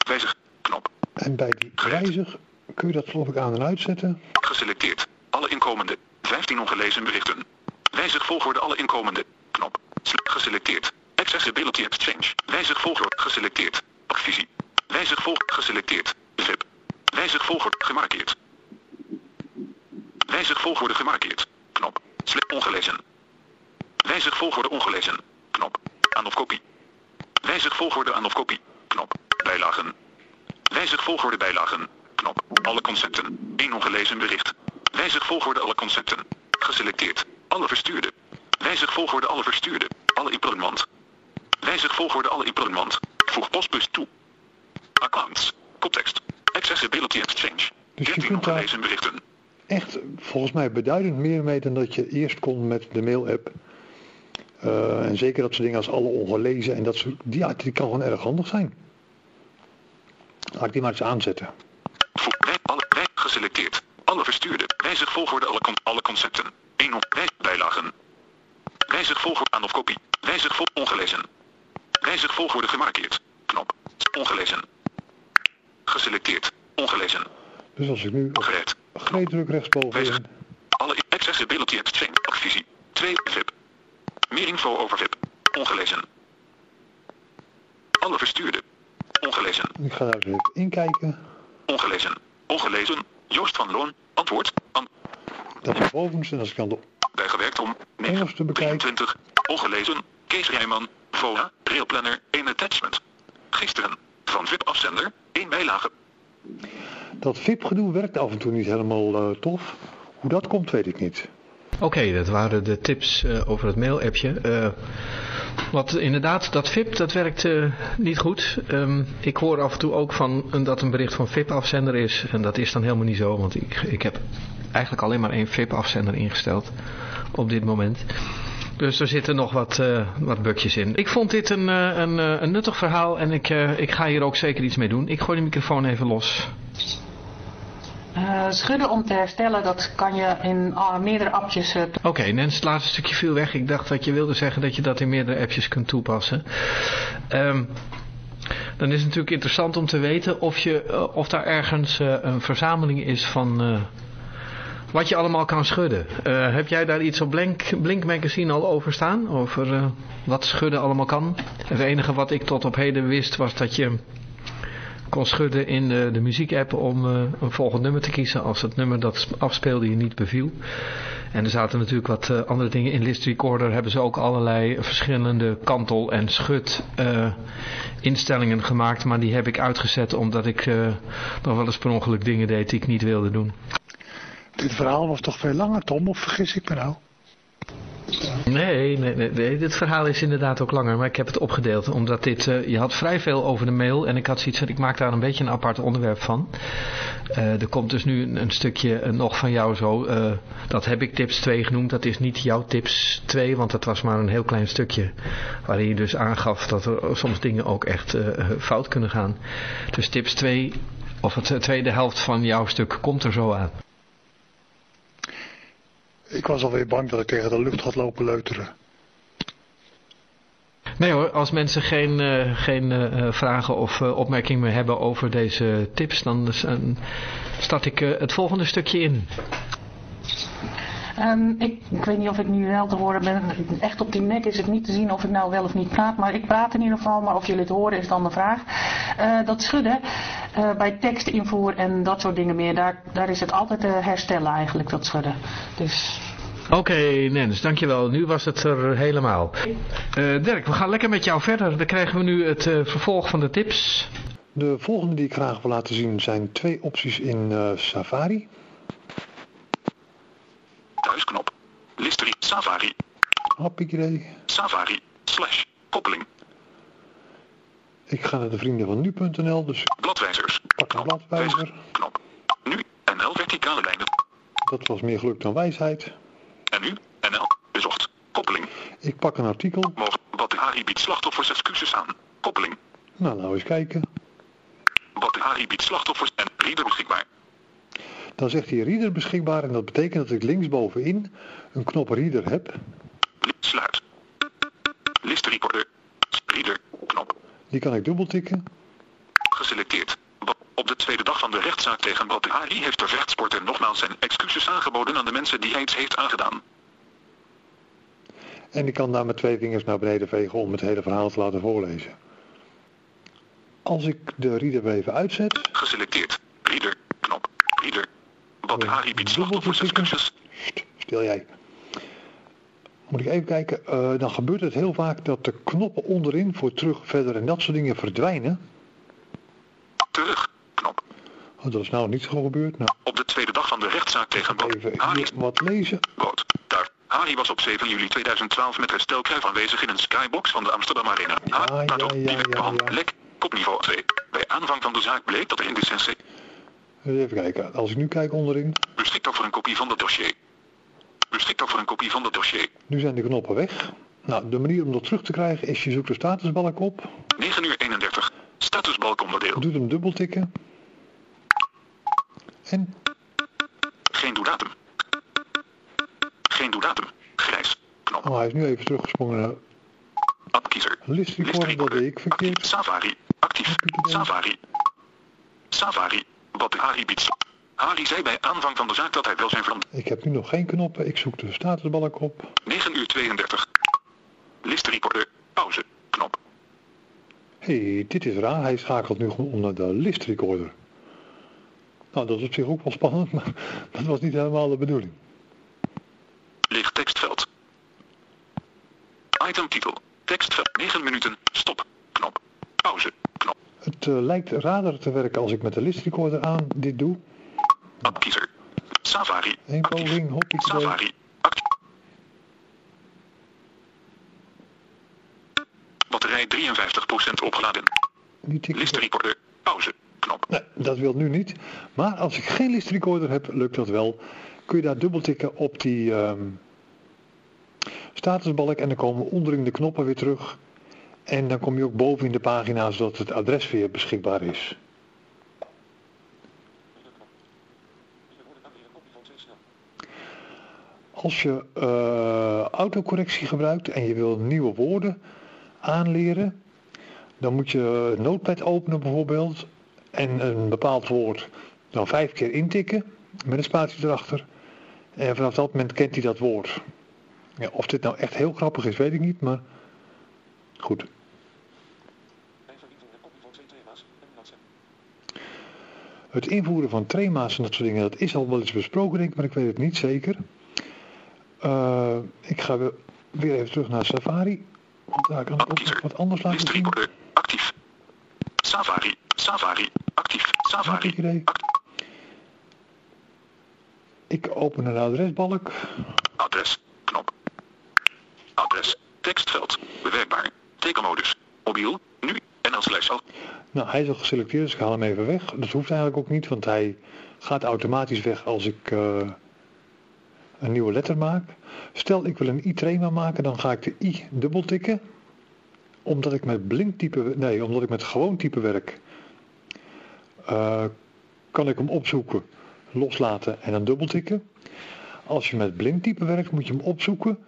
[SPEAKER 4] Wijzig. Knop.
[SPEAKER 3] En bij die wijzig kun je dat geloof ik aan en uitzetten.
[SPEAKER 4] Geselecteerd. Alle inkomende. 15 ongelezen berichten. Wijzig volgorde alle inkomende. Knop. Geselecteerd. Accessibility Exchange. Wijzig volgorde. Geselecteerd. Visie. Wijzig volg. Geselecteerd. VIP. Wijzig volgorde. Gemarkeerd. Wijzig volgorde gemarkeerd. Knop. Sl- Ongelezen. Wijzig volgorde ongelezen. Knop. Aan of kopie. Wijzig volgorde aan of kopie. Knop. Bijlagen. Wijzig volgorde bijlagen. Knop. Alle concepten. Eén ongelezen bericht. Wijzig volgorde alle concepten. Geselecteerd. Alle verstuurde. Wijzig volgorde alle verstuurde. Alle implement. Wijzig volgorde alle implement. Voeg postbus toe. Accounts. Koptekst. Accessibility Exchange.
[SPEAKER 3] Dus je
[SPEAKER 4] 13
[SPEAKER 3] kunt daar-
[SPEAKER 4] berichten.
[SPEAKER 3] Echt volgens mij beduidend meer mee dan dat je eerst kon met de mail-app. Eh, en zeker dat soort dingen als alle ongelezen en dat soort, die, die kan gewoon erg handig zijn. Laat ik die maar eens aanzetten.
[SPEAKER 4] Wij, alle, wij, geselecteerd. Alle verstuurde. Wijzig volgorde alle, alle concepten. 1 op bijlagen. Wijzig volgorde aan of kopie. Wijzig vol ongelezen. Wijzig volgorde gemarkeerd. Knop. Ongelezen. Geselecteerd. Ongelezen.
[SPEAKER 3] Dus als ik nu op
[SPEAKER 4] Gereed.
[SPEAKER 3] Druk rechtsbovenin,
[SPEAKER 4] Wijzig. Alle accessibility exchange. Visie. 2 VIP. Meer info over VIP. Ongelezen. Alle verstuurde. Ongelezen.
[SPEAKER 3] ik ga daar even inkijken.
[SPEAKER 4] Ongelezen. Ongelezen. Joost van Loon. Antwoord. An
[SPEAKER 3] Dat is bovenste en als ik dan de
[SPEAKER 4] bijgewerkt om
[SPEAKER 3] te bekijken.
[SPEAKER 4] 23. Ongelezen. Kees Rijman. VOA. Railplanner. 1 attachment. Gisteren. Van VIP afzender. 1 bijlage.
[SPEAKER 3] Dat VIP-gedoe werkt af en toe niet helemaal eh, tof. Hoe dat komt, weet ik niet.
[SPEAKER 2] Oké, dat waren de tips eh, over het mail-appje. Eh, wat inderdaad, dat VIP, dat werkt eh, niet goed. Ehm, ik hoor af en toe ook van dat een bericht van VIP-afzender is. En dat is dan helemaal niet zo, want ik, ik heb eigenlijk alleen maar één VIP-afzender ingesteld op dit moment. Dus er zitten nog wat, eh, wat bugjes in. Ik vond dit een, eh, een, eh, een nuttig verhaal en ik, ik ga hier ook zeker iets mee doen. Ik gooi de microfoon even los.
[SPEAKER 7] Schudden om te herstellen, dat kan je in ah, meerdere appjes. eh,
[SPEAKER 2] Oké, Nens, het laatste stukje viel weg. Ik dacht dat je wilde zeggen dat je dat in meerdere appjes kunt toepassen. Ehm, dan is het natuurlijk interessant om te weten of, je, of daar ergens een verzameling is van wat je allemaal kan schudden. Eh, heb jij daar iets op Blink, Blink Magazine al over staan? Over eh, wat schudden allemaal kan? Het enige wat ik tot op heden wist was dat je kon schudden in de, de muziekapp om eh, een volgend nummer te kiezen als het nummer dat afspeelde je niet beviel. En er zaten natuurlijk wat andere dingen in List Recorder. Hebben ze ook allerlei verschillende kantel- en schud eh, instellingen gemaakt. Maar die heb ik uitgezet omdat ik nog wel eens per ongeluk dingen deed die ik niet wilde doen.
[SPEAKER 5] Dit verhaal was toch veel langer, Tom, of vergis ik me nou?
[SPEAKER 2] Nee, nee, nee, dit verhaal is inderdaad ook langer, maar ik heb het opgedeeld. Omdat dit, eh, je had vrij veel over de mail en ik had zoiets van, ik maak daar een beetje een apart onderwerp van. Eh, er komt dus nu een, stukje eh, nog van jou zo, dat heb ik tips 2 genoemd. Dat is niet jouw tips 2, want dat was maar een heel klein stukje. Waarin je dus aangaf dat er soms dingen ook echt fout kunnen gaan. Dus tips 2, of het tweede helft van jouw stuk komt er zo aan.
[SPEAKER 5] Ik was alweer bang dat ik tegen de lucht had lopen leuteren.
[SPEAKER 2] Nee hoor, als mensen geen, eh, geen eh, vragen of eh, opmerkingen meer hebben over deze tips, dan eh, start ik eh, het volgende stukje in.
[SPEAKER 7] Ehm, ik, ik weet niet of ik nu wel te horen ben. Echt op die nek is het niet te zien of ik nou wel of niet praat. Maar ik praat in ieder geval. Maar of jullie het horen is dan de vraag. Eh, dat schudden eh, bij tekstinvoer en dat soort dingen meer. Daar, daar is het altijd te herstellen eigenlijk, dat schudden. Dus
[SPEAKER 2] Oké Nens, dankjewel. Nu was het er helemaal. Eh, Dirk, we gaan lekker met jou verder. Dan krijgen we nu het eh, vervolg van de tips.
[SPEAKER 3] De volgende die ik graag wil laten zien zijn twee opties in eh, Safari.
[SPEAKER 4] Thuisknop. Listerie. Safari.
[SPEAKER 3] Hoppakee.
[SPEAKER 4] Safari. Slash. Koppeling.
[SPEAKER 3] Ik ga naar de vrienden van nu.nl, dus
[SPEAKER 4] Bladwijzers.
[SPEAKER 3] pak een bladwijzer.
[SPEAKER 4] Knop. Nu. NL verticale lijnen.
[SPEAKER 3] Dat was meer geluk dan wijsheid.
[SPEAKER 4] En nu. NL. Bezocht. Koppeling.
[SPEAKER 3] Ik pak een artikel.
[SPEAKER 4] Mogen. Badihari biedt slachtoffers excuses aan. Koppeling.
[SPEAKER 3] Nou, nou eens kijken.
[SPEAKER 4] Badihari biedt slachtoffers en reader beschikbaar.
[SPEAKER 3] Dan zegt hij reader beschikbaar en dat betekent dat ik linksbovenin een knop reader heb.
[SPEAKER 4] Sluit. List recorder. Reader. Knop.
[SPEAKER 3] Die kan ik dubbeltikken.
[SPEAKER 4] Geselecteerd. Op de tweede dag van de rechtszaak tegen Badihari heeft de vechtsporter nogmaals zijn excuses aangeboden aan de mensen die hij iets heeft aangedaan.
[SPEAKER 3] En ik kan daar met twee vingers naar beneden vegen om het hele verhaal te laten voorlezen. Als ik de reader even uitzet,
[SPEAKER 4] Geselecteerd. Reader. Knop. Reader. Badihari biedt slachtoffers excuses.
[SPEAKER 3] stil jij. Moet ik even kijken, eh, dan gebeurt het heel vaak dat de knoppen onderin voor terug, verder en dat soort dingen verdwijnen.
[SPEAKER 4] Terug. Knop.
[SPEAKER 3] Oh, dat is nou niet zo gebeurd. Nou,
[SPEAKER 4] Op de tweede dag van de rechtszaak tegen
[SPEAKER 3] even
[SPEAKER 4] Badihari
[SPEAKER 3] hier wat lezen.
[SPEAKER 4] Rood. Daar. Harry was op 7 juli 2012 met herstel Cruijff aanwezig in een skybox van de Amsterdam Arena.
[SPEAKER 3] Ja, ja,
[SPEAKER 4] pardon,
[SPEAKER 3] ja, ja,
[SPEAKER 4] Bram,
[SPEAKER 3] ja.
[SPEAKER 4] Lek. Kopniveau 2. Bij aanvang van de zaak bleek dat er in de sensee
[SPEAKER 3] Even kijken, als ik nu kijk onderin,
[SPEAKER 4] beschikt over een kopie van het dossier. Beschikt over een kopie van het dossier.
[SPEAKER 3] nu zijn de knoppen weg. Nou, de manier om dat terug te krijgen is je zoekt de statusbalk op,
[SPEAKER 4] 9 uur 31. Statusbalk onderdeel.
[SPEAKER 3] doet hem dubbeltikken. En
[SPEAKER 4] Geen doedatum. Geen doedatum. Grijs. Knop.
[SPEAKER 3] oh, hij is nu even teruggesprongen naar
[SPEAKER 4] Adkiezer.
[SPEAKER 3] list recorder, dat deed ik verkeerd.
[SPEAKER 4] Safari. Actief. Safari. Safari. Wat Harry biedt. Harry zei bij aanvang van de zaak dat hij wel zijn verantwoordelijkheid
[SPEAKER 3] Ik heb nu nog geen knoppen, ik zoek de statusbalk op.
[SPEAKER 4] 9 uur 32. List recorder. Pauze. Knop.
[SPEAKER 3] Hé, hey, dit is raar, hij schakelt nu gewoon om naar de list recorder. Nou, dat is op zich ook wel spannend, maar dat was niet helemaal de bedoeling.
[SPEAKER 4] Licht tekstveld. Item titel. Tekstveld. 9 minuten. Stop. Knop. Pauze. Knop.
[SPEAKER 3] Het eh, lijkt raarder te werken als ik met de list recorder aan dit doe.
[SPEAKER 4] Adkiezer. Safari.
[SPEAKER 3] Eén
[SPEAKER 4] Actief.
[SPEAKER 3] poging, hoppie.
[SPEAKER 4] Safari. Batterij 53% opgeladen. List recorder. Pauze. Knop.
[SPEAKER 3] Nee, dat wil nu niet. Maar als ik geen list recorder heb, lukt dat wel. Kun je daar dubbeltikken op die ehm, statusbalk en dan komen onderin de knoppen weer terug. En dan kom je ook boven in de pagina zodat het adres weer beschikbaar is. Als je eh, autocorrectie gebruikt en je wil nieuwe woorden aanleren, dan moet je Notepad openen bijvoorbeeld en een bepaald woord dan vijf keer intikken met een spatie erachter. En vanaf dat moment kent hij dat woord. Ja, of dit nou echt heel grappig is, weet ik niet, maar goed. Het invoeren van trema's en dat soort dingen, dat is al wel eens besproken denk ik, maar ik weet het niet zeker. Eh, ik ga weer, even terug naar Safari. Daar kan ik ook wat anders laten zien.
[SPEAKER 4] Actief. Safari. Safari. Actief. Safari.
[SPEAKER 3] Ik open een adresbalk.
[SPEAKER 4] Adres. Knop. Adres. Tekstveld. Bewerkbaar. Tekenmodus. Mobiel. Nu. En als lijst al.
[SPEAKER 3] Nou, hij is al geselecteerd, dus ik haal hem even weg. Dat hoeft eigenlijk ook niet, want hij gaat automatisch weg als ik eh, een nieuwe letter maak. Stel ik wil een i-trema maken, dan ga ik de i dubbel tikken. Omdat ik met blind type, nee, omdat ik met gewoon type werk, eh, kan ik hem opzoeken, loslaten en dan dubbel tikken. Als je met blind type werkt, moet je hem opzoeken,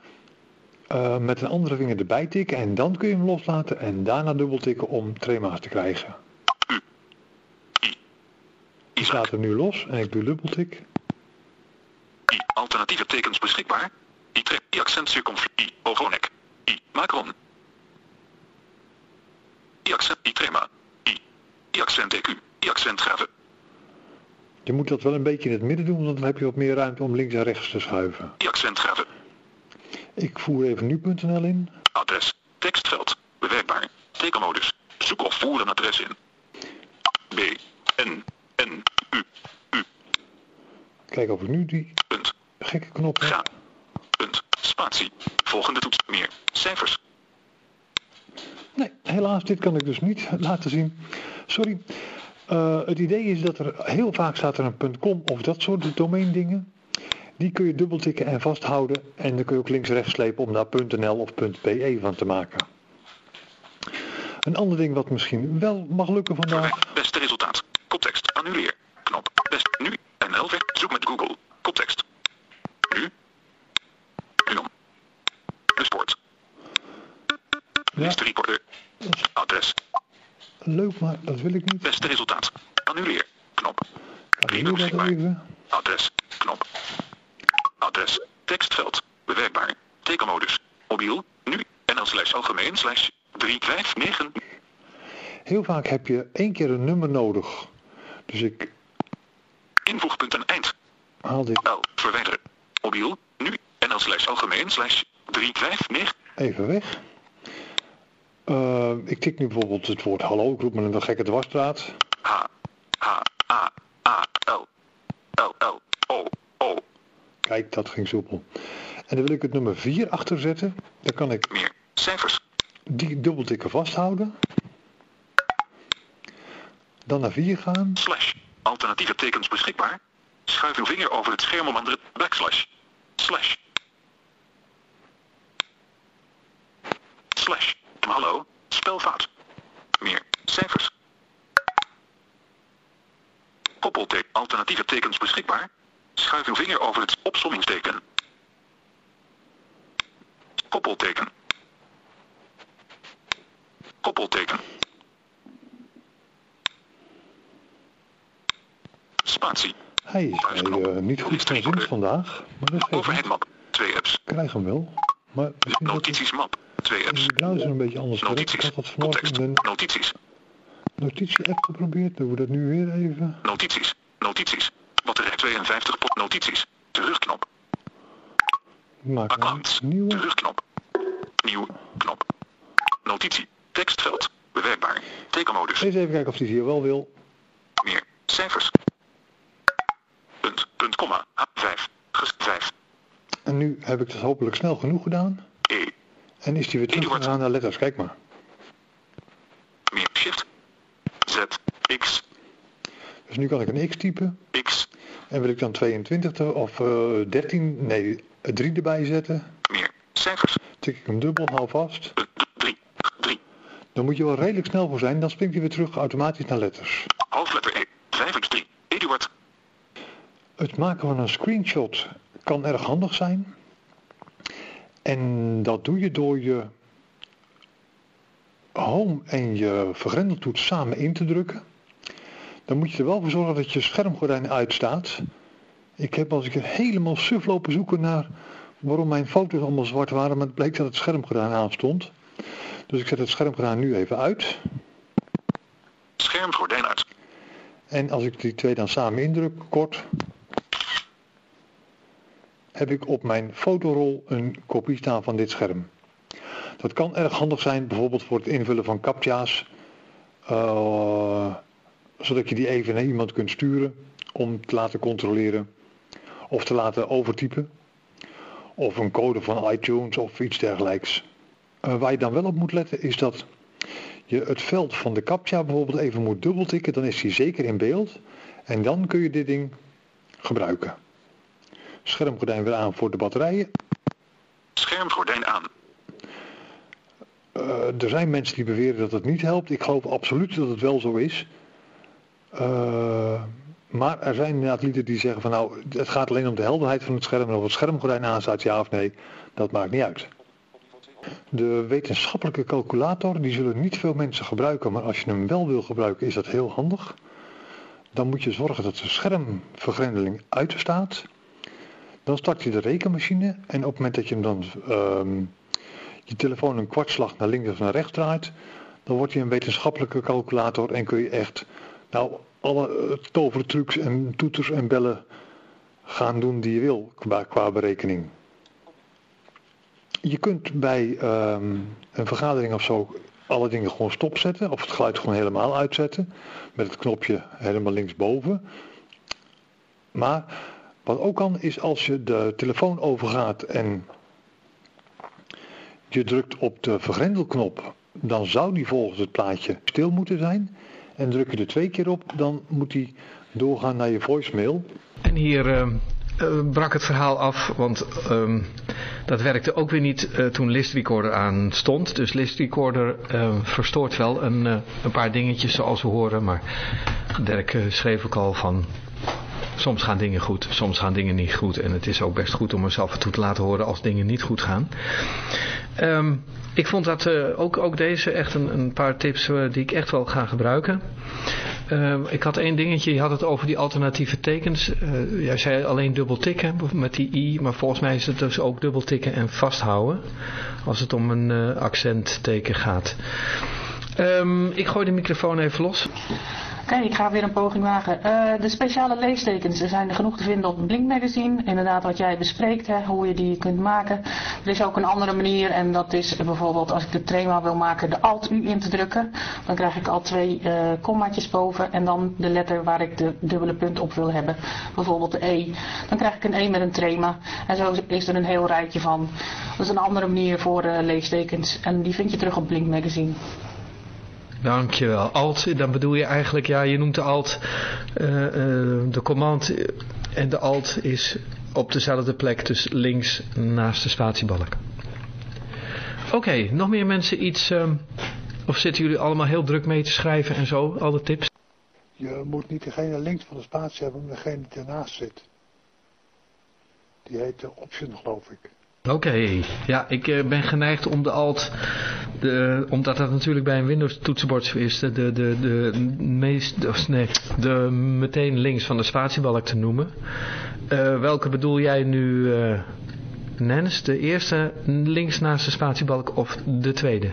[SPEAKER 3] eh, met een andere vinger erbij tikken en dan kun je hem loslaten en daarna dubbel tikken om trema's te krijgen. Ik laat hem nu los en ik doe dubbeltik.
[SPEAKER 4] I. Alternatieve tekens beschikbaar. I. I. Accent circumflex. I. Ogonek. I. Macron. I. Accent. I. Trema. I. I. Accent EQ. I. Accent graven.
[SPEAKER 3] Je moet dat wel een beetje in het midden doen, want dan heb je wat meer ruimte om links en rechts te schuiven.
[SPEAKER 4] I. Accent graven.
[SPEAKER 3] Ik voer even nu.nl in.
[SPEAKER 4] Adres. Tekstveld. Bewerkbaar. Tekenmodus. Zoek of voer een adres in. B. N. N. U. U.
[SPEAKER 3] Kijk of ik nu die
[SPEAKER 4] Punt.
[SPEAKER 3] gekke knop
[SPEAKER 4] Ga.
[SPEAKER 3] heb.
[SPEAKER 4] Punt. Spatie. Volgende toets. Meer. Cijfers.
[SPEAKER 3] Nee, helaas, dit kan ik dus niet laten zien. Sorry. Uh, het idee is dat er heel vaak staat er een .com of dat soort domeindingen. Die kun je dubbeltikken en vasthouden en dan kun je ook links-rechts slepen om daar .nl of .be van te maken. Een ander ding wat misschien wel mag lukken vandaag.
[SPEAKER 4] Beste resultaat. Koptekst. Annuleer. Knop. Best. Nu. NL. Zoek met Google. Koptekst. Nu. Nu sport. Ja. Adres.
[SPEAKER 3] Leuk, maar dat wil ik niet.
[SPEAKER 4] Beste resultaat. Annuleer. Knop. Even. Adres. Knop. Adres. Tekstveld. Bewerkbaar. Tekenmodus. Mobiel. Nu. NL slash algemeen slash 359.
[SPEAKER 3] Heel vaak heb je één keer een nummer nodig. Dus ik...
[SPEAKER 4] Invoegpunten eind.
[SPEAKER 3] Haal dit.
[SPEAKER 4] L. Verwijderen. Mobiel. Nu. NL slash algemeen slash 359.
[SPEAKER 3] Even weg. Uh, ik tik nu bijvoorbeeld het woord hallo. Ik roep me een gekke dwarsstraat.
[SPEAKER 4] H. H. A. A. L. L. L.
[SPEAKER 3] Kijk, dat ging soepel. En dan wil ik het nummer 4 achter zetten. Dan kan ik...
[SPEAKER 4] Meer cijfers.
[SPEAKER 3] Die dubbeltikken vasthouden. Dan naar 4 gaan.
[SPEAKER 4] Slash. Alternatieve tekens beschikbaar. Schuif uw vinger over het scherm om andere backslash. Slash. Slash. Hallo. Spelfout. Meer. Cijfers. Koppelteken. Alternatieve tekens beschikbaar. Schuif uw vinger over het opsommingsteken. Koppelteken. Koppelteken. Spatie.
[SPEAKER 3] Hij is uh, niet goed gezien vandaag. Maar dat
[SPEAKER 4] Overhead map. Twee apps.
[SPEAKER 3] Ik krijg hem wel. Maar
[SPEAKER 4] Notities map. Twee apps.
[SPEAKER 3] De browser een beetje anders
[SPEAKER 4] Notities.
[SPEAKER 3] Ik had dat in
[SPEAKER 4] notities.
[SPEAKER 3] notitie-app geprobeerd. Doen we dat nu weer even.
[SPEAKER 4] Notities. Notities. Batterij 52 pot notities. Terugknop.
[SPEAKER 3] Maak
[SPEAKER 4] Accounts.
[SPEAKER 3] een nieuwe.
[SPEAKER 4] Terugknop. Nieuw. Knop. Notitie. Tekstveld. Bewerkbaar. Tekenmodus.
[SPEAKER 3] Eens even kijken of hij hier wel wil.
[SPEAKER 4] Meer. Cijfers. Punt. Punt, komma. 5. 5.
[SPEAKER 3] En nu heb ik dat hopelijk snel genoeg gedaan.
[SPEAKER 4] E.
[SPEAKER 3] En is die weer teruggegaan naar letters. Kijk maar.
[SPEAKER 4] Meer. Shift. Z. X.
[SPEAKER 3] Dus nu kan ik een X typen.
[SPEAKER 4] X.
[SPEAKER 3] En wil ik dan 22 of uh, 13, nee, 3 erbij zetten.
[SPEAKER 4] Meer. Cijfers.
[SPEAKER 3] Tik ik hem dubbel, hou vast.
[SPEAKER 4] 3. 3.
[SPEAKER 3] Dan moet je wel redelijk snel voor zijn, dan springt hij weer terug automatisch naar letters.
[SPEAKER 4] Hoofdletter E. 5x3. Eduard.
[SPEAKER 3] Het maken van een screenshot kan erg handig zijn. En dat doe je door je home en je vergrendeltoets samen in te drukken. Dan moet je er wel voor zorgen dat je schermgordijn uitstaat. Ik heb als ik er helemaal suf lopen zoeken naar waarom mijn foto's allemaal zwart waren, maar het bleek dat het schermgordijn aanstond. Dus ik zet het schermgordijn nu even uit.
[SPEAKER 4] Schermgordijn uit.
[SPEAKER 3] En als ik die twee dan samen indruk, kort, heb ik op mijn fotorol een kopie staan van dit scherm. Dat kan erg handig zijn, bijvoorbeeld voor het invullen van captcha's. Uh, zodat je die even naar iemand kunt sturen om te laten controleren of te laten overtypen. Of een code van iTunes of iets dergelijks. Uh, waar je dan wel op moet letten is dat je het veld van de captcha bijvoorbeeld even moet dubbeltikken. Dan is hij zeker in beeld. En dan kun je dit ding gebruiken. Schermgordijn weer aan voor de batterijen.
[SPEAKER 4] Schermgordijn aan.
[SPEAKER 3] Uh, er zijn mensen die beweren dat het niet helpt. Ik geloof absoluut dat het wel zo is. Uh, maar er zijn inderdaad lieden die zeggen van nou, het gaat alleen om de helderheid van het scherm. En of het schermgordijn aanstaat, ja of nee, dat maakt niet uit. De wetenschappelijke calculator, die zullen niet veel mensen gebruiken. Maar als je hem wel wil gebruiken, is dat heel handig. Dan moet je zorgen dat de schermvergrendeling uitstaat. Dan start je de rekenmachine en op het moment dat je hem dan um, je telefoon een kwartslag naar links of naar rechts draait, dan wordt hij een wetenschappelijke calculator en kun je echt nou, alle tovertrucs en toeters en bellen gaan doen die je wil qua, berekening. Je kunt bij um, een vergadering of zo alle dingen gewoon stopzetten of het geluid gewoon helemaal uitzetten met het knopje helemaal linksboven. Maar wat ook kan is als je de telefoon overgaat en je drukt op de vergrendelknop, dan zou die volgens het plaatje stil moeten zijn. En druk je er twee keer op, dan moet hij doorgaan naar je voicemail.
[SPEAKER 2] En hier uh, brak het verhaal af, want uh, dat werkte ook weer niet uh, toen List Recorder aan stond. Dus List Recorder verstoort wel een, een paar dingetjes zoals we horen. Maar Dirk schreef ook al van soms gaan dingen goed, soms gaan dingen niet goed. En het is ook best goed om mezelf toe te laten horen als dingen niet goed gaan. Um, ik vond dat uh, ook, ook deze echt een, een paar tips uh, die ik echt wel ga gebruiken. Uh, ik had één dingetje, je had het over die alternatieve tekens. Uh, jij zei alleen dubbel tikken met die i, maar volgens mij is het dus ook dubbel tikken en vasthouden. Als het om een accentteken gaat. Um, ik gooi de microfoon even los.
[SPEAKER 7] Oké, ik ga weer een poging wagen. Uh, de speciale leestekens er zijn er genoeg te vinden op Blink Magazine. Inderdaad wat jij bespreekt, hè, hoe je die kunt maken. Er is ook een andere manier en dat is bijvoorbeeld als ik de trema wil maken de Alt-U in te drukken. Dan krijg ik al twee uh, kommaatjes boven en dan de letter waar ik de dubbele punt op wil hebben. Bijvoorbeeld de E. Dan krijg ik een E met een trema. En zo is er een heel rijtje van. Dat is een andere manier voor uh, leestekens en die vind je terug op Blink Magazine.
[SPEAKER 2] Dankjewel. Alt, dan bedoel je eigenlijk, ja, je noemt de alt, uh, uh, de command en de alt is op dezelfde plek, dus links naast de spatiebalk. Oké, nog meer mensen iets, um, of zitten jullie allemaal heel druk mee te schrijven en zo, alle tips?
[SPEAKER 5] Je moet niet degene links van de spatie hebben, maar degene die ernaast zit. Die heet de option, geloof ik.
[SPEAKER 2] Oké, ja, ik uh, ben geneigd om de alt, de, omdat dat natuurlijk bij een Windows toetsenbord is, de, de, de, de meest, nee, de meteen links van de spatiebalk te noemen. Uh, welke bedoel jij nu, uh, Nens? De eerste links naast de spatiebalk of de tweede?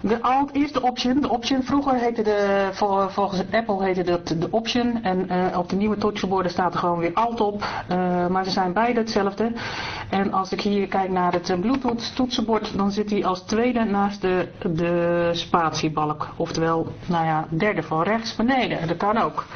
[SPEAKER 7] De alt de option. De option vroeger heette de, volgens Apple heette dat de option. En uh, op de nieuwe toetsenborden staat er gewoon weer alt op. Uh, maar ze zijn beide hetzelfde. En als ik hier kijk naar het Bluetooth toetsenbord, dan zit hij als tweede naast de, de spatiebalk. Oftewel, nou ja, derde van rechts beneden. Dat kan ook.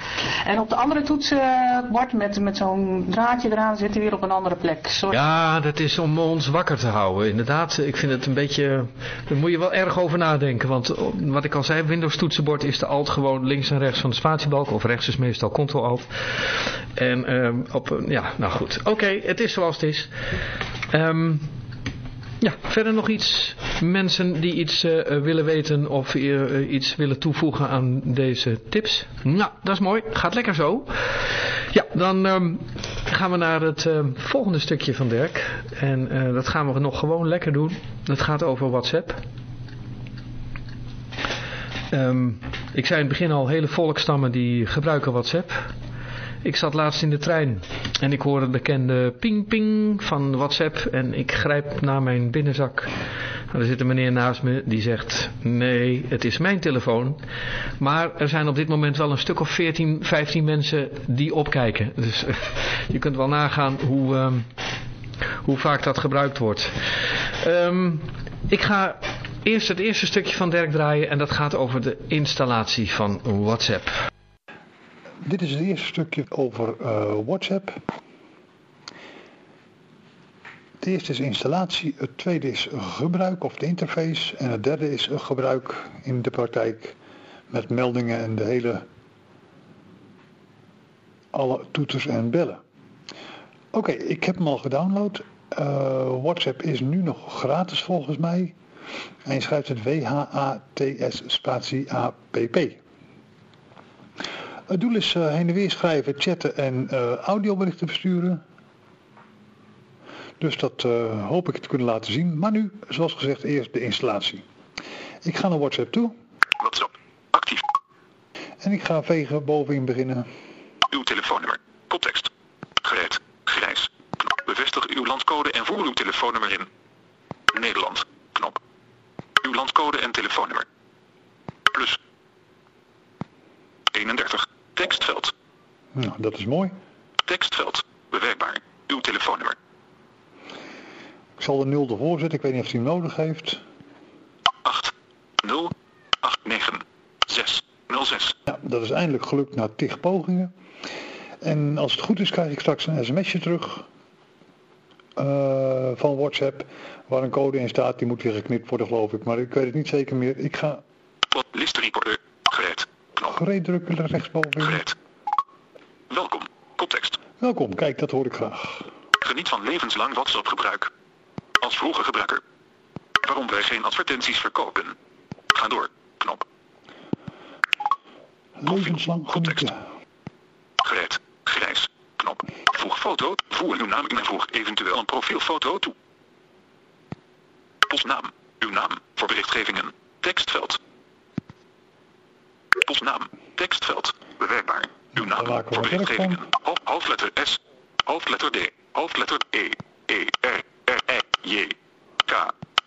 [SPEAKER 7] En op de andere toetsenbord met, met zo'n draadje eraan zit hij weer op een andere plek. Sorry.
[SPEAKER 2] Ja, dat is om ons wakker te houden. Inderdaad, ik vind het een beetje... Daar moet je wel erg over nadenken. Want wat ik al zei, Windows toetsenbord is de alt gewoon links en rechts van de spatiebalk. Of rechts is meestal Ctrl-Alt. En um, op, ja, nou goed. Oké, het is zoals het is. Um, ja, verder nog iets. Mensen die iets uh, willen weten of uh, iets willen toevoegen aan deze tips. Nou, dat is mooi. Gaat lekker zo. Ja, dan um, gaan we naar het uh, volgende stukje van Dirk. En dat gaan we nog gewoon lekker doen. Het gaat over WhatsApp. Um, ik zei in het begin al, hele volkstammen die gebruiken WhatsApp. Ik zat laatst in de trein en ik hoor het bekende ping ping van WhatsApp en ik grijp naar mijn binnenzak. Er zit een meneer naast me die zegt, nee, het is mijn telefoon. Maar er zijn op dit moment wel een stuk of 14, 15 mensen die opkijken. Dus je kunt wel nagaan hoe, um, hoe vaak dat gebruikt wordt. Um, ik ga eerst het eerste stukje van Dirk draaien en dat gaat over de installatie van WhatsApp.
[SPEAKER 3] Dit is het eerste stukje over uh, WhatsApp. Het eerste is installatie, het tweede is gebruik of de interface en het derde is gebruik in de praktijk met meldingen en de hele alle toeters en bellen. Oké, ik heb hem al gedownload. Uh, WhatsApp is nu nog gratis volgens mij. En je schrijft het W-H-A-T-S spatie A-P-P. Het doel is uh, heen en weer schrijven, chatten en uh, audioberichten versturen. Dus dat uh, hoop ik te kunnen laten zien. Maar nu, zoals gezegd, eerst de installatie. Ik ga naar WhatsApp toe.
[SPEAKER 4] WhatsApp, actief.
[SPEAKER 3] En ik ga vegen bovenin beginnen.
[SPEAKER 4] Uw telefoonnummer, context, gereed, grijs. Bevestig uw landcode en voer uw telefoonnummer in. Nederland, knop. Uw landcode en telefoonnummer. Plus. 31. Tekstveld.
[SPEAKER 3] Nou, dat is mooi.
[SPEAKER 4] Tekstveld. Bewerkbaar. Uw telefoonnummer.
[SPEAKER 3] Ik zal de 0 ervoor zetten. Ik weet niet of hij hem nodig heeft.
[SPEAKER 4] 8. 0. 8. 9. 6. 0. 6.
[SPEAKER 3] Ja, dat is eindelijk gelukt na tig pogingen. En als het goed is krijg ik straks een sms'je terug. Uh, van WhatsApp waar een code in staat. Die moet weer geknipt worden geloof ik. Maar ik weet het niet zeker meer. Ik ga
[SPEAKER 4] List recorder. Gereed.
[SPEAKER 3] Gereed drukken rechtsbovenin.
[SPEAKER 4] Gereed. Welkom. Context.
[SPEAKER 3] Welkom, kijk dat hoor ik graag.
[SPEAKER 4] Geniet van levenslang WhatsApp gebruik. Als vroege gebruiker. Waarom wij geen advertenties verkopen. Ga door. Knop.
[SPEAKER 3] Levenslang genieten.
[SPEAKER 4] Gereed. Grijs. Knop. Voeg foto. Voer uw naam in en voeg eventueel een profielfoto toe. Postnaam. Uw naam. Voor berichtgevingen. Tekstveld. Postnaam. Tekstveld. Bewerkbaar. Uw naam. Hoofdletter S. Hoofdletter D. Hoofdletter E. E. R. R. E. J. K.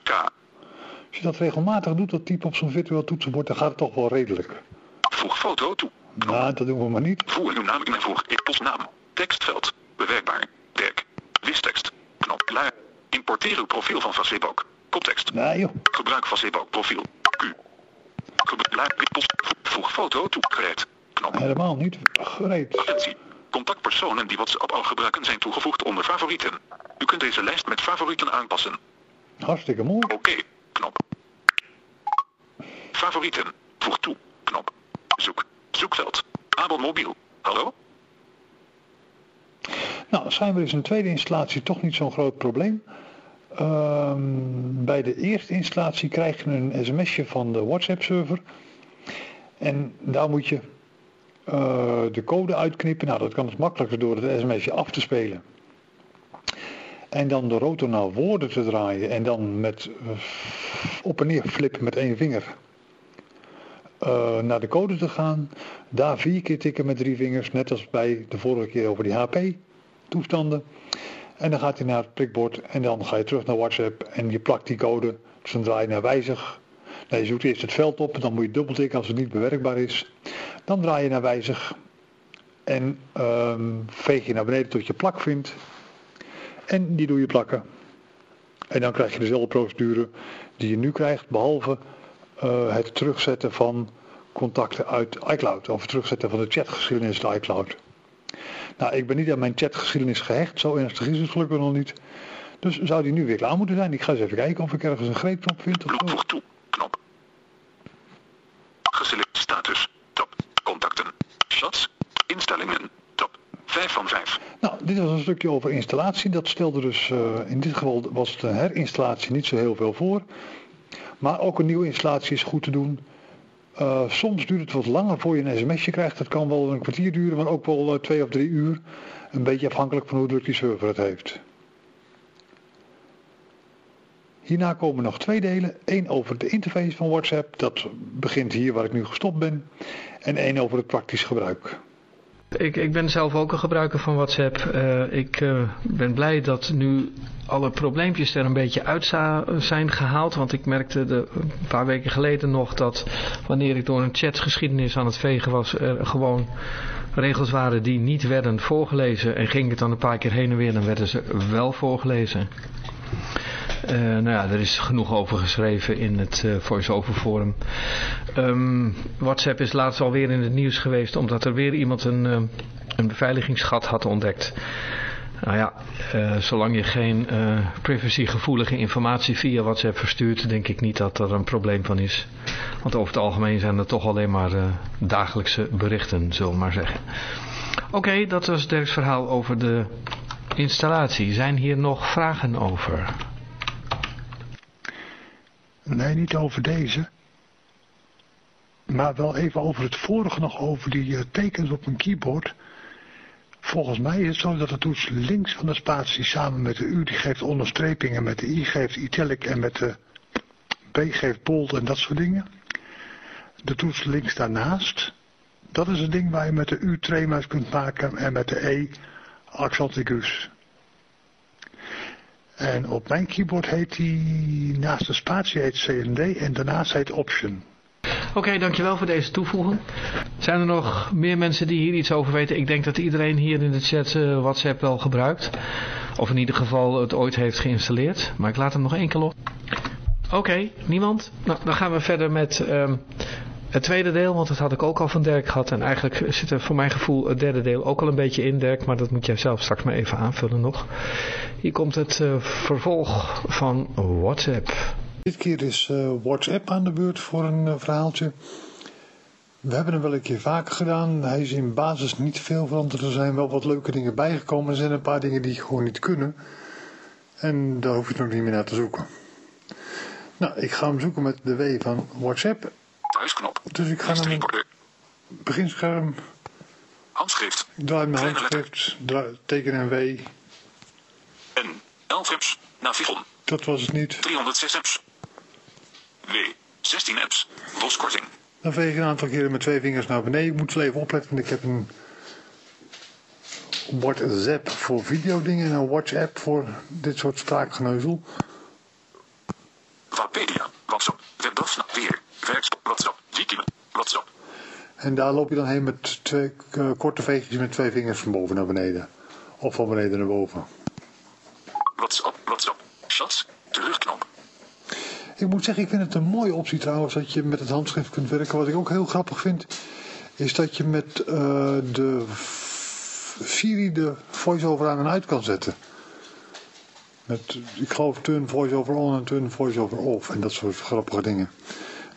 [SPEAKER 4] K.
[SPEAKER 3] Als je dat regelmatig doet, dat type op zo'n virtueel toetsenbord, dan gaat het toch wel redelijk.
[SPEAKER 4] Voeg foto toe.
[SPEAKER 3] Nou, dat doen we maar niet.
[SPEAKER 4] Voer uw naam in en voeg ik postnaam. Tekstveld. Bewerkbaar. Werk. Wistekst. Knop. Klaar. Importeer uw profiel van Facebook. Context.
[SPEAKER 3] Nee joh.
[SPEAKER 4] Gebruik Facebook profiel. Q. Voeg foto toe. Gereed. Knop.
[SPEAKER 3] Helemaal niet. Gereed.
[SPEAKER 4] Attentie. Contactpersonen die WhatsApp al gebruiken zijn toegevoegd onder favorieten. U kunt deze lijst met favorieten aanpassen.
[SPEAKER 3] Hartstikke mooi.
[SPEAKER 4] Oké. Knop. Favorieten. Voeg toe. Knop. Zoek. Zoekveld. Abel mobiel. Hallo?
[SPEAKER 3] Nou, schijnbaar is een tweede installatie toch niet zo'n groot probleem. Ehm, bij de eerste installatie krijg je een sms'je van de WhatsApp server. En daar moet je eh, de code uitknippen. Nou, dat kan het makkelijker door het sms'je af te spelen. En dan de rotor naar woorden te draaien. En dan met eh, op en neer flippen met één vinger. eh, naar de code te gaan. Daar vier keer tikken met drie vingers. Net als bij de vorige keer over die HP toestanden. En dan gaat hij naar het prikbord en dan ga je terug naar WhatsApp en je plakt die code. Dus dan draai je naar wijzig. Nee, je zoekt eerst het veld op, dan moet je dubbeltikken als het niet bewerkbaar is. Dan draai je naar wijzig en ehm, veeg je naar beneden tot je plak vindt. En die doe je plakken. En dan krijg je dezelfde procedure die je nu krijgt, behalve eh, het terugzetten van contacten uit iCloud. Of het terugzetten van de chatgeschiedenis uit iCloud. Nou, ik ben niet aan mijn chatgeschiedenis gehecht. Zo ernstig is het gelukkig nog niet. Dus zou die nu weer klaar moeten zijn. Ik ga eens even kijken of ik ergens een greepknop vind. Of zo.
[SPEAKER 4] toe. Knop. Geselecteerd status. Top. Contacten. Chats. Instellingen. Top. 5 van 5.
[SPEAKER 3] Nou, dit was een stukje over installatie. Dat stelde dus, eh, in dit geval was de herinstallatie niet zo heel veel voor. Maar ook een nieuwe installatie is goed te doen. Eh, soms duurt het wat langer voor je een sms'je krijgt. Dat kan wel een kwartier duren, maar ook wel eh, twee of drie uur. Een beetje afhankelijk van hoe druk die server het heeft. Hierna komen nog twee delen. Eén over de interface van WhatsApp. Dat begint hier waar ik nu gestopt ben. En één over het praktisch gebruik.
[SPEAKER 2] Ik, ik ben zelf ook een gebruiker van WhatsApp. Eh, ik eh, ben blij dat nu alle probleempjes er een beetje uit zijn gehaald. Want ik merkte de, een paar weken geleden nog dat wanneer ik door een chatgeschiedenis aan het vegen was, er gewoon regels waren die niet werden voorgelezen. En ging ik het dan een paar keer heen en weer, dan werden ze wel voorgelezen. Eh, nou ja, er is genoeg over geschreven in het voice-over forum. Ehm, WhatsApp is laatst alweer in het nieuws geweest omdat er weer iemand een, eh, een beveiligingsgat had ontdekt. Nou ja, zolang je geen eh, privacygevoelige informatie via WhatsApp verstuurt, denk ik niet dat er een probleem van is. Want over het algemeen zijn er toch alleen maar dagelijkse berichten, zullen we maar zeggen. Oké, dat was Dirk's verhaal over de installatie. Zijn hier nog vragen over?
[SPEAKER 5] Nee, niet over deze. Maar wel even over het vorige nog, over die eh, tekens op een keyboard. Volgens mij is het zo dat de toets links van de spatie samen met de U, die geeft onderstrepingen, met de I geeft italic en met de B geeft bold en dat soort dingen. De toets links daarnaast, dat is het ding waar je met de U trema's kunt maken en met de E accent aigus. En op mijn keyboard heet die naast de spatie heet CND en daarnaast heet Option.
[SPEAKER 2] Oké, dankjewel voor deze toevoeging. Zijn er nog meer mensen die hier iets over weten? Ik denk dat iedereen hier in de chat eh, WhatsApp wel gebruikt. Of in ieder geval het ooit heeft geïnstalleerd. Maar ik laat hem nog één keer los. Oké, niemand? Nou, dan gaan we verder met ehm, het tweede deel, want dat had ik ook al van Dirk gehad. En eigenlijk zit er voor mijn gevoel het derde deel ook al een beetje in, Dirk. Maar dat moet jij zelf straks maar even aanvullen nog. Hier komt het uh, vervolg van WhatsApp.
[SPEAKER 3] Dit keer is uh, WhatsApp aan de beurt voor een uh, verhaaltje. We hebben hem wel een keer vaker gedaan. Hij is in basis niet veel veranderd. Er zijn wel wat leuke dingen bijgekomen. Er zijn een paar dingen die gewoon niet kunnen. En daar hoef je nog niet meer naar te zoeken. Nou, ik ga hem zoeken met de W van WhatsApp.
[SPEAKER 4] Thuisknop.
[SPEAKER 3] Dus ik ga naar mijn beginscherm.
[SPEAKER 4] Handschrift.
[SPEAKER 3] Ik draai mijn handschrift. Draai, teken een W.
[SPEAKER 4] N. 11 apps. Navigon.
[SPEAKER 3] Dat was het niet.
[SPEAKER 4] 306 apps. W. 16 apps. Loskorting.
[SPEAKER 3] Dan veeg ik een aantal keren met twee vingers naar beneden. Ik moet wel even opletten, want ik heb een WhatsApp voor videodingen en een WhatsApp voor dit soort spraakgeneuzel.
[SPEAKER 4] Wikipedia, WhatsApp, WebDAF, weer, WhatsApp, Wiki, WhatsApp.
[SPEAKER 3] En daar loop je dan heen met twee uh, korte veegjes met twee vingers van boven naar beneden. Of van beneden naar boven.
[SPEAKER 4] WhatsApp, WhatsApp, chats, terugknop.
[SPEAKER 3] Ik moet zeggen, ik vind het een mooie optie trouwens dat je met het handschrift kunt werken. Wat ik ook heel grappig vind, is dat je met uh, de Siri de voice-over aan en uit kan zetten. Met, ik geloof turn voice-over on en turn voice-over off en dat soort grappige dingen.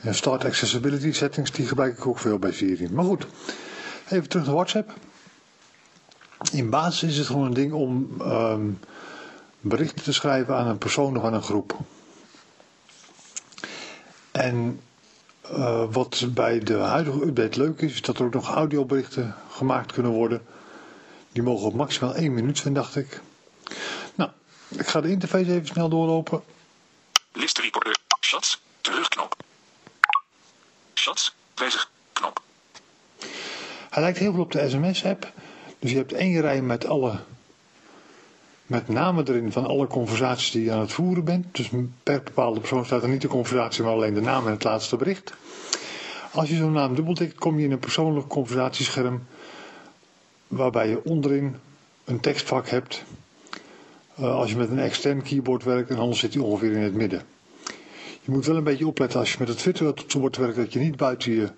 [SPEAKER 3] En start accessibility settings, die gebruik ik ook veel bij Siri. Maar goed, even terug naar WhatsApp. In basis is het gewoon een ding om um, berichten te schrijven aan een persoon of aan een groep. En uh, wat bij de huidige update leuk is, is dat er ook nog audioberichten gemaakt kunnen worden. Die mogen op maximaal 1 minuut zijn, dacht ik. Nou, ik ga de interface even snel doorlopen.
[SPEAKER 4] List recorder, shots, terugknop. Shots, wijzig, knop.
[SPEAKER 3] Hij lijkt heel veel op de sms-app. Dus je hebt één rij met alle met namen erin van alle conversaties die je aan het voeren bent. Dus per bepaalde persoon staat er niet de conversatie, maar alleen de naam en het laatste bericht. Als je zo'n naam dubbeltikt, kom je in een persoonlijk conversatiescherm waarbij je onderin een tekstvak hebt. Uh, als je met een extern keyboard werkt en anders zit hij ongeveer in het midden. Je moet wel een beetje opletten als je met het virtueel toetsenbord werkt dat je niet buiten je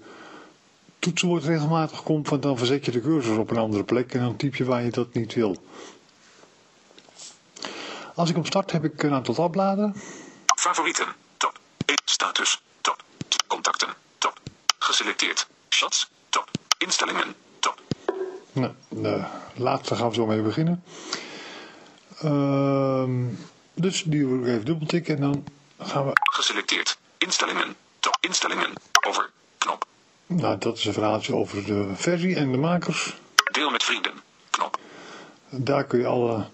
[SPEAKER 3] toetsenbord regelmatig komt, want dan verzet je de cursor op een andere plek en dan typ je waar je dat niet wil. Als ik op start heb ik een aantal tabbladen.
[SPEAKER 4] Favorieten, top. Status, top. Contacten, top. Geselecteerd. Chats, top. Instellingen, top.
[SPEAKER 3] Nou, de laatste gaan we zo mee beginnen. Uh, dus die wil ik even dubbeltikken en dan gaan we...
[SPEAKER 4] Geselecteerd. Instellingen, top. Instellingen, over, knop.
[SPEAKER 3] Nou, dat is een verhaaltje over de versie en de makers.
[SPEAKER 4] Deel met vrienden, knop.
[SPEAKER 3] Daar kun je alle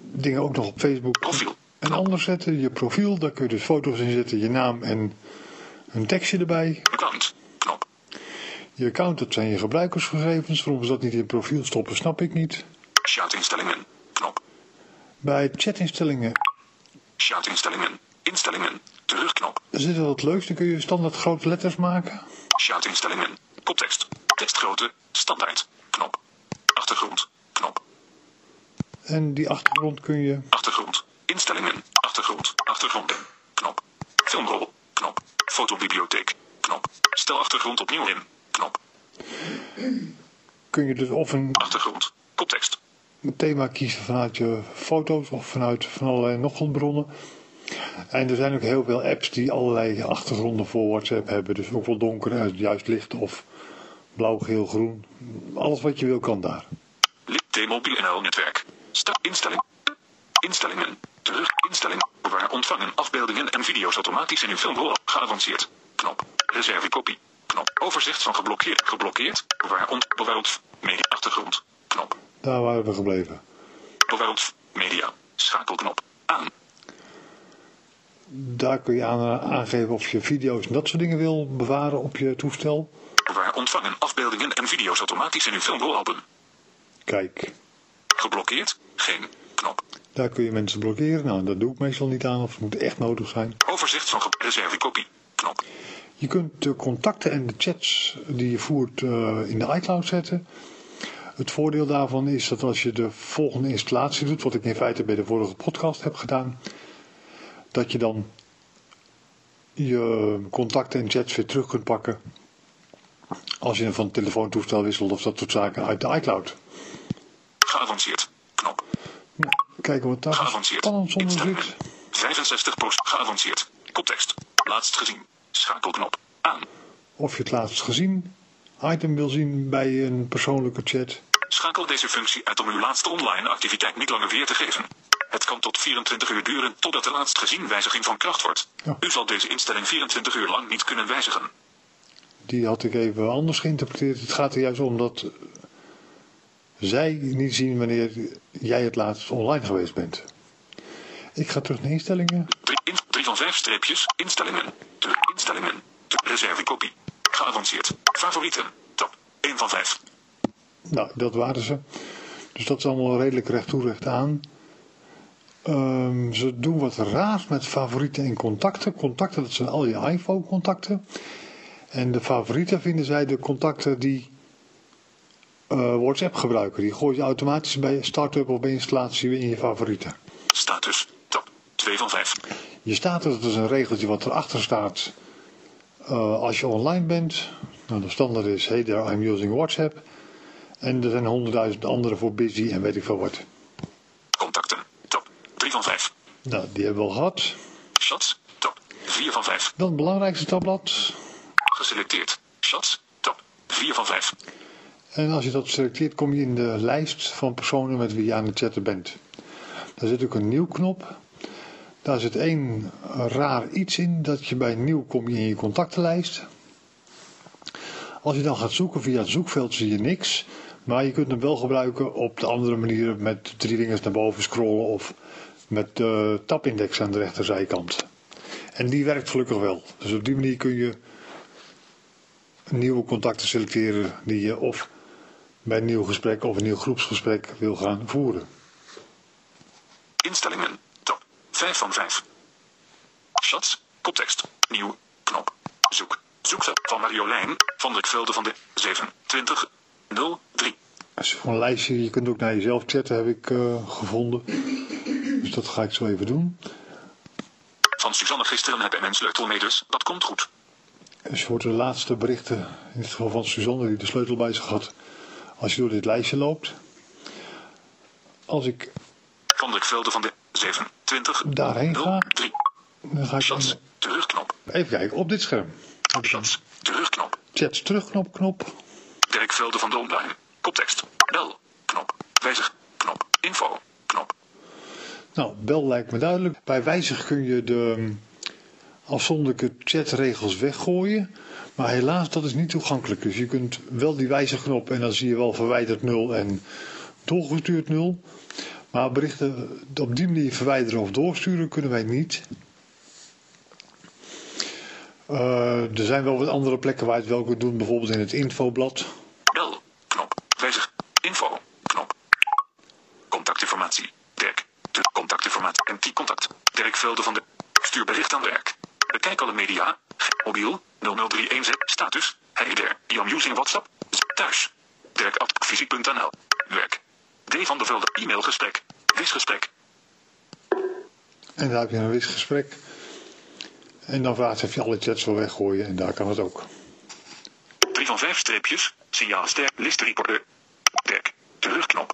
[SPEAKER 3] dingen ook nog op Facebook
[SPEAKER 4] profiel.
[SPEAKER 3] en anders zetten. Je profiel, daar kun je dus foto's in zetten, je naam en een tekstje erbij.
[SPEAKER 4] Account, knop.
[SPEAKER 3] Je account, dat zijn je gebruikersgegevens. Waarom ze dat niet in profiel stoppen, snap ik niet.
[SPEAKER 4] Chatinstellingen, knop.
[SPEAKER 3] Bij chatinstellingen.
[SPEAKER 4] Chatinstellingen, instellingen, terugknop.
[SPEAKER 3] Zit er wat leuks, dan kun je standaard grote letters maken.
[SPEAKER 4] Chatinstellingen, koptekst, tekstgrootte, standaard, knop. Achtergrond, knop.
[SPEAKER 3] En die achtergrond kun je...
[SPEAKER 4] Achtergrond. Instellingen. Achtergrond. Achtergrond. Knop. Filmrol. Knop. Fotobibliotheek. Knop. Stel achtergrond opnieuw in. Knop.
[SPEAKER 3] Kun je dus of een...
[SPEAKER 4] Achtergrond. Koptekst.
[SPEAKER 3] Thema kiezen vanuit je foto's of vanuit van allerlei nog wat bronnen. En er zijn ook heel veel apps die allerlei achtergronden voor WhatsApp hebben. Dus ook wel donker en juist licht of blauw, geel, groen. Alles wat je wil kan daar.
[SPEAKER 4] T-Mobile NL-netwerk. Stap instelling. Instellingen. Terug. Instelling. Waar ontvangen afbeeldingen en video's automatisch in uw filmrol. Geavanceerd. Knop. Reservekopie. Knop. Overzicht van geblokkeerd. Geblokkeerd. Waar ont. Bewaard. Media. Achtergrond. Knop.
[SPEAKER 3] Daar waren we gebleven.
[SPEAKER 4] Bewaard. Media. Schakelknop. Aan.
[SPEAKER 3] Daar kun je aan, aangeven of je video's en dat soort dingen wil bewaren op je toestel.
[SPEAKER 4] Waar ontvangen afbeeldingen en video's automatisch in uw filmrolalbum.
[SPEAKER 3] Kijk.
[SPEAKER 4] Geblokkeerd? Geen knop.
[SPEAKER 3] Daar kun je mensen blokkeren. Nou, dat doe ik meestal niet aan of het moet echt nodig zijn.
[SPEAKER 4] Overzicht van reservekopie. Knop.
[SPEAKER 3] Je kunt de contacten en de chats die je voert uh, in de iCloud zetten. Het voordeel daarvan is dat als je de volgende installatie doet, wat ik in feite bij de vorige podcast heb gedaan, dat je dan je contacten en chats weer terug kunt pakken. Als je hem van het telefoontoestel wisselt of dat soort zaken uit de iCloud.
[SPEAKER 4] Geavanceerd. Knop.
[SPEAKER 3] Nou, kijken wat daar
[SPEAKER 4] Geavanceerd. Instellingen.
[SPEAKER 3] zit.
[SPEAKER 4] 65 post. Geavanceerd. Koptekst. Laatst gezien. Schakelknop. Aan.
[SPEAKER 3] Of je het laatst gezien item wil zien bij een persoonlijke chat.
[SPEAKER 4] Schakel deze functie uit om uw laatste online activiteit niet langer weer te geven. Het kan tot 24 uur duren totdat de laatst gezien wijziging van kracht wordt.
[SPEAKER 3] Ja.
[SPEAKER 4] U zal deze instelling 24 uur lang niet kunnen wijzigen.
[SPEAKER 3] Die had ik even anders geïnterpreteerd. Het gaat er juist om dat zij niet zien wanneer jij het laatst online geweest bent. Ik ga terug naar instellingen.
[SPEAKER 4] 3, in, 3 van 5 streepjes. Instellingen. Terug. Instellingen. Reservekopie. Geavanceerd. Favorieten. Tab. 1 van 5.
[SPEAKER 3] Nou, dat waren ze. Dus dat is allemaal redelijk recht toe, recht aan. Ehm, ze doen wat raars met favorieten en contacten. Contacten, dat zijn al je iPhone-contacten. En de favorieten vinden zij de contacten die eh, WhatsApp gebruiken. Die gooi je automatisch bij start-up of bij installatie weer in je favorieten.
[SPEAKER 4] Status. Tab. 2 van 5.
[SPEAKER 3] Je status, dat is een regeltje wat erachter staat eh, als je online bent. Nou, de standaard is, hey there, I'm using WhatsApp. En er zijn honderdduizend andere voor busy en weet ik veel wat.
[SPEAKER 4] Contacten. Tab. 3 van 5.
[SPEAKER 3] Nou, die hebben we al gehad.
[SPEAKER 4] Shots. Tab. 4 van 5.
[SPEAKER 3] Dan het belangrijkste tabblad.
[SPEAKER 4] Geselecteerd. Shots. Tab. 4 van 5.
[SPEAKER 3] En als je dat selecteert, kom je in de lijst van personen met wie je aan het chatten bent. Daar zit ook een nieuw knop. Daar zit één raar iets in, dat je bij nieuw kom je in je contactenlijst. Als je dan gaat zoeken via het zoekveld zie je niks. Maar je kunt hem wel gebruiken op de andere manier met drie vingers naar boven scrollen of met de tabindex aan de rechterzijkant. En die werkt gelukkig wel. Dus op die manier kun je nieuwe contacten selecteren die je of bij een nieuw gesprek of een nieuw groepsgesprek wil gaan voeren.
[SPEAKER 4] Instellingen. Tab. 5 van 5. Shots. Koptekst. Nieuw. Knop. Zoek. Zoekveld van Marjolein. Van Drikvelde van de 27 03.
[SPEAKER 3] Dat is gewoon een lijstje. Je kunt ook naar jezelf chatten, heb ik eh, gevonden. Dus dat ga ik zo even doen.
[SPEAKER 4] Van Suzanne gisteren heb ik mijn sleutel mee dus. Dat komt goed.
[SPEAKER 3] Dus je hoort de laatste berichten, in het geval van Suzanne die de sleutel bij zich had, als je door dit lijstje loopt. Als ik
[SPEAKER 4] Van Drikvelde van de 27
[SPEAKER 3] daarheen ga,
[SPEAKER 4] 03.
[SPEAKER 3] dan ga ik
[SPEAKER 4] Shots. Terugknop.
[SPEAKER 3] even kijken op dit scherm.
[SPEAKER 4] Shots. Terugknop.
[SPEAKER 3] chats terugknop knop.
[SPEAKER 4] Dirkvelde van de online. Koptekst. Bel. Knop. Wijzig. Knop. Info. Knop.
[SPEAKER 3] Nou, bel lijkt me duidelijk. Bij wijzig kun je de mm, afzonderlijke chatregels weggooien. Maar helaas, dat is niet toegankelijk. Dus je kunt wel die wijzigknop en dan zie je wel verwijderd 0 en doorgestuurd 0. Maar berichten op die manier verwijderen of doorsturen kunnen wij niet. Eh, er zijn wel wat andere plekken waar je het wel kunt doen. Bijvoorbeeld in het infoblad.
[SPEAKER 4] Bel. Knop. Wijzig. Info. Knop. Contactinformatie. Dirk. De contactinformatie. En die contact. Dirk Velde van de. Stuur bericht aan Dirk. Bekijk alle media. Mobiel. 0031 Status. Hey there. I'm using WhatsApp. Thuis. Dirk.fysiek.nl. Werk. D van de Velde. E-mailgesprek. Wisgesprek.
[SPEAKER 3] En daar heb je een wis gesprek. En dan vraagt of je alle chats wil weggooien. En daar kan het ook.
[SPEAKER 4] 3 van 5 streepjes. Signaal ster. List reporter. Dirk. Terugknop.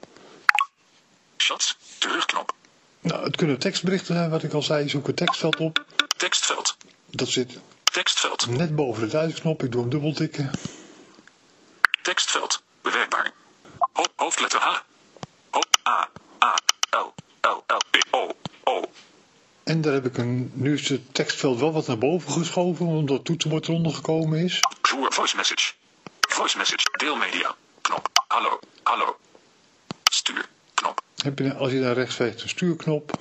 [SPEAKER 4] Shots. Terugknop.
[SPEAKER 3] Nou, het kunnen tekstberichten zijn, wat ik al zei. Zoek het tekstveld op.
[SPEAKER 4] Tekstveld.
[SPEAKER 3] Dat zit
[SPEAKER 4] Tekstveld.
[SPEAKER 3] net boven de thuisknop. Ik doe hem dubbeltikken.
[SPEAKER 4] Tekstveld. Bewerkbaar. Ho hoofdletter H. O A A L L L E O O.
[SPEAKER 3] En daar heb ik een, nu is het tekstveld wel wat naar boven geschoven, omdat het toetsenbord eronder gekomen is.
[SPEAKER 4] Zoer voice message. Voice message. Deelmedia. Knop. Hallo. Hallo. Stuur. Knop.
[SPEAKER 3] Heb je, als je naar rechts veegt, een stuurknop.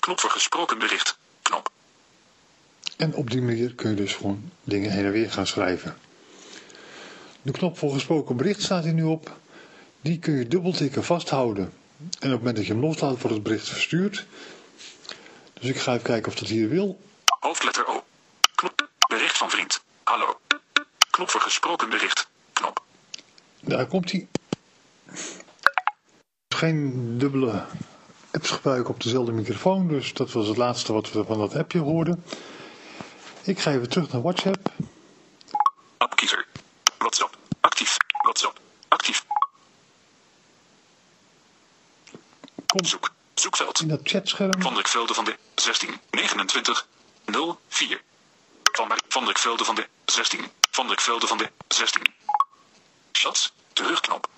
[SPEAKER 4] Knop voor gesproken bericht. Knop.
[SPEAKER 3] En op die manier kun je dus gewoon dingen heen en weer gaan schrijven. De knop voor gesproken bericht staat hier nu op. Die kun je dubbeltikken vasthouden. En op het moment dat je hem loslaat, wordt het bericht verstuurd. Dus ik ga even kijken of dat hier wil.
[SPEAKER 4] Hoofdletter O. Knop. Bericht van vriend. Hallo. Knop voor gesproken bericht. Knop.
[SPEAKER 3] Daar komt hij. Geen dubbele apps gebruiken op dezelfde microfoon. Dus dat was het laatste wat we van dat appje hoorden. Ik ga even terug naar WhatsApp.
[SPEAKER 4] Appkiezer. WhatsApp. Actief. WhatsApp. Actief. Zoek. Zoekveld.
[SPEAKER 3] in dat chatscherm.
[SPEAKER 4] Van Dirk Velde van de 16 29 04. Van, van Velde van de 16. Van Dirk Velde van de 16. Chats. Terugknop.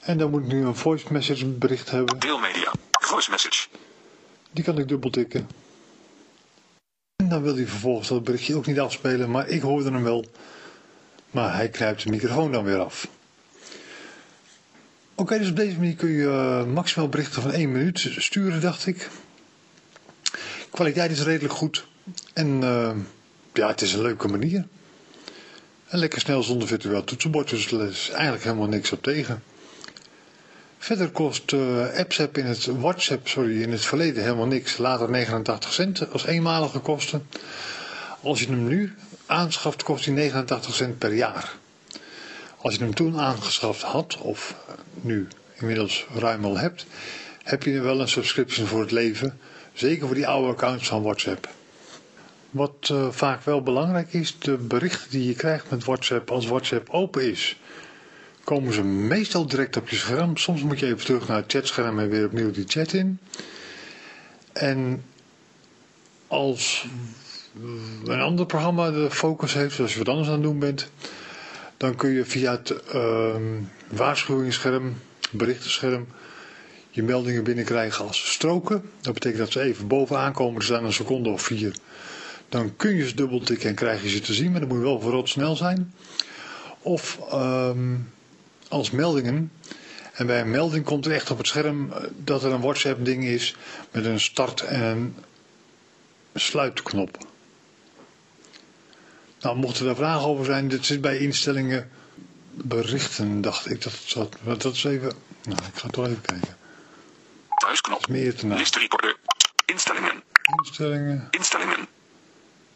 [SPEAKER 3] En dan moet ik nu een voice message bericht hebben.
[SPEAKER 4] Deelmedia. Voice message.
[SPEAKER 3] Die kan ik dubbel tikken. En dan wil hij vervolgens dat berichtje ook niet afspelen, maar ik hoorde hem wel. Maar hij knijpt de microfoon dan weer af. Oké, dus op deze manier kun je eh, maximaal berichten van 1 minuut sturen, dacht ik. Kwaliteit is redelijk goed. En eh, ja, het is een leuke manier. En lekker snel zonder virtueel toetsenbord, dus er is eigenlijk helemaal niks op tegen. Verder kost AppSap in het WhatsApp, sorry, in het verleden helemaal niks. Later 89 cent als eenmalige kosten. Als je hem nu aanschaft, kost hij 89 cent per jaar. Als je hem toen aangeschaft had, of eh, nu inmiddels ruim al hebt, heb je wel een subscription voor het leven. Zeker voor die oude accounts van WhatsApp. Wat eh, vaak wel belangrijk is, de berichten die je krijgt met WhatsApp als WhatsApp open is komen ze meestal direct op je scherm. Soms moet je even terug naar het chatscherm en weer opnieuw die chat in. En als een ander programma de focus heeft, als je wat anders aan het doen bent, dan kun je via het ehm, waarschuwingsscherm, berichtenscherm, je meldingen binnenkrijgen als stroken. Dat betekent dat ze even bovenaan komen te staan, een seconde of vier. Dan kun je ze dubbeltikken en krijg je ze te zien, maar dat moet wel verrot snel zijn. Of ehm, als meldingen. En bij een melding komt er echt op het scherm eh, dat er een WhatsApp ding is met een start en een sluitknop. Nou, mochten er vragen over zijn, dit zit bij instellingen berichten, dacht ik dat het zat. Maar Dat is even, nou, ik ga toch even kijken.
[SPEAKER 4] Thuisknop.
[SPEAKER 3] Meer te na.
[SPEAKER 4] List recorder. Instellingen.
[SPEAKER 3] Instellingen,
[SPEAKER 4] Instellingen.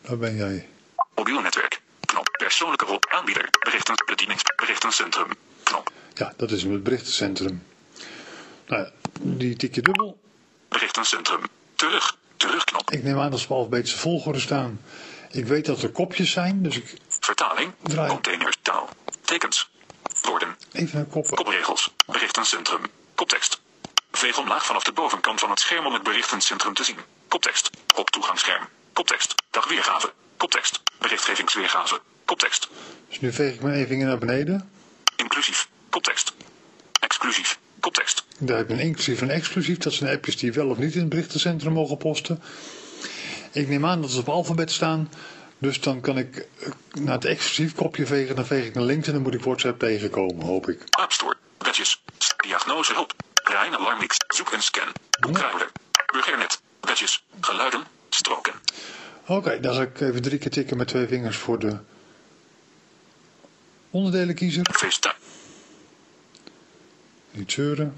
[SPEAKER 3] waar ben jij?
[SPEAKER 4] Mobiel netwerk. Knop. Persoonlijke rol. Aanbieder. Berichten. Bedienings. Berichtencentrum. Knop.
[SPEAKER 3] Ja, dat is het berichtencentrum. Nou, ja, die tik je dubbel.
[SPEAKER 4] Berichtencentrum. Terug. Terugknop.
[SPEAKER 3] Ik neem aan dat ze op alfabetische volgorde staan. Ik weet dat er kopjes zijn, dus ik
[SPEAKER 4] Vertaling.
[SPEAKER 3] Draai.
[SPEAKER 4] Containers. Taal. Tekens. Woorden.
[SPEAKER 3] even koppen.
[SPEAKER 4] Kopregels. Berichtencentrum. Koptekst. Veeg omlaag vanaf de bovenkant van het scherm om het berichtencentrum te zien. Koptekst. Op toegangsscherm. Koptekst. Dagweergave. Koptekst. Berichtgevingsweergave. Koptekst.
[SPEAKER 3] Dus nu veeg ik mijn even naar beneden.
[SPEAKER 4] Inclusief. Koptekst. Exclusief. Koptekst.
[SPEAKER 3] Daar heb je een inclusief en exclusief. Dat zijn appjes die wel of niet in het berichtencentrum mogen posten. Ik neem aan dat ze op alfabet staan. Dus dan kan ik eh, naar het exclusief kopje vegen. Dan veeg ik naar links en dan moet ik WhatsApp tegenkomen, hoop ik.
[SPEAKER 4] App Store. Badges. Diagnose hulp. Rijn alarmix. Zoek en scan. Boekruiler. Burgernet. Badges. Geluiden. Stroken.
[SPEAKER 3] Oké, dan ga ik even drie keer tikken met twee vingers voor de onderdelenkiezer.
[SPEAKER 4] FaceTime.
[SPEAKER 3] Niet zeuren.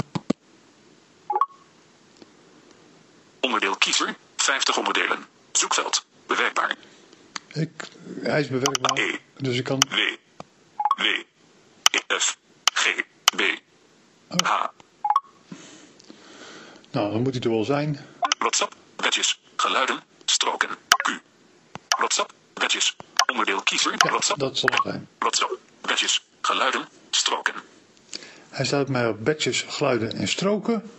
[SPEAKER 4] Onderdeel kiezer. 50 onderdelen. Zoekveld. Bewerkbaar.
[SPEAKER 3] Ik, hij is bewerkbaar.
[SPEAKER 4] E.
[SPEAKER 3] Dus ik kan...
[SPEAKER 4] W. W. F. G. B. H.
[SPEAKER 3] Nou, dan moet hij er wel zijn.
[SPEAKER 4] WhatsApp. Badges. Geluiden. Stroken. Q. WhatsApp. Badges. Onderdeel kiezer.
[SPEAKER 3] Ja,
[SPEAKER 4] WhatsApp.
[SPEAKER 3] dat zal het zijn.
[SPEAKER 4] WhatsApp. Badges. Geluiden. Stroken.
[SPEAKER 3] Hij staat mij op badges, geluiden en stroken.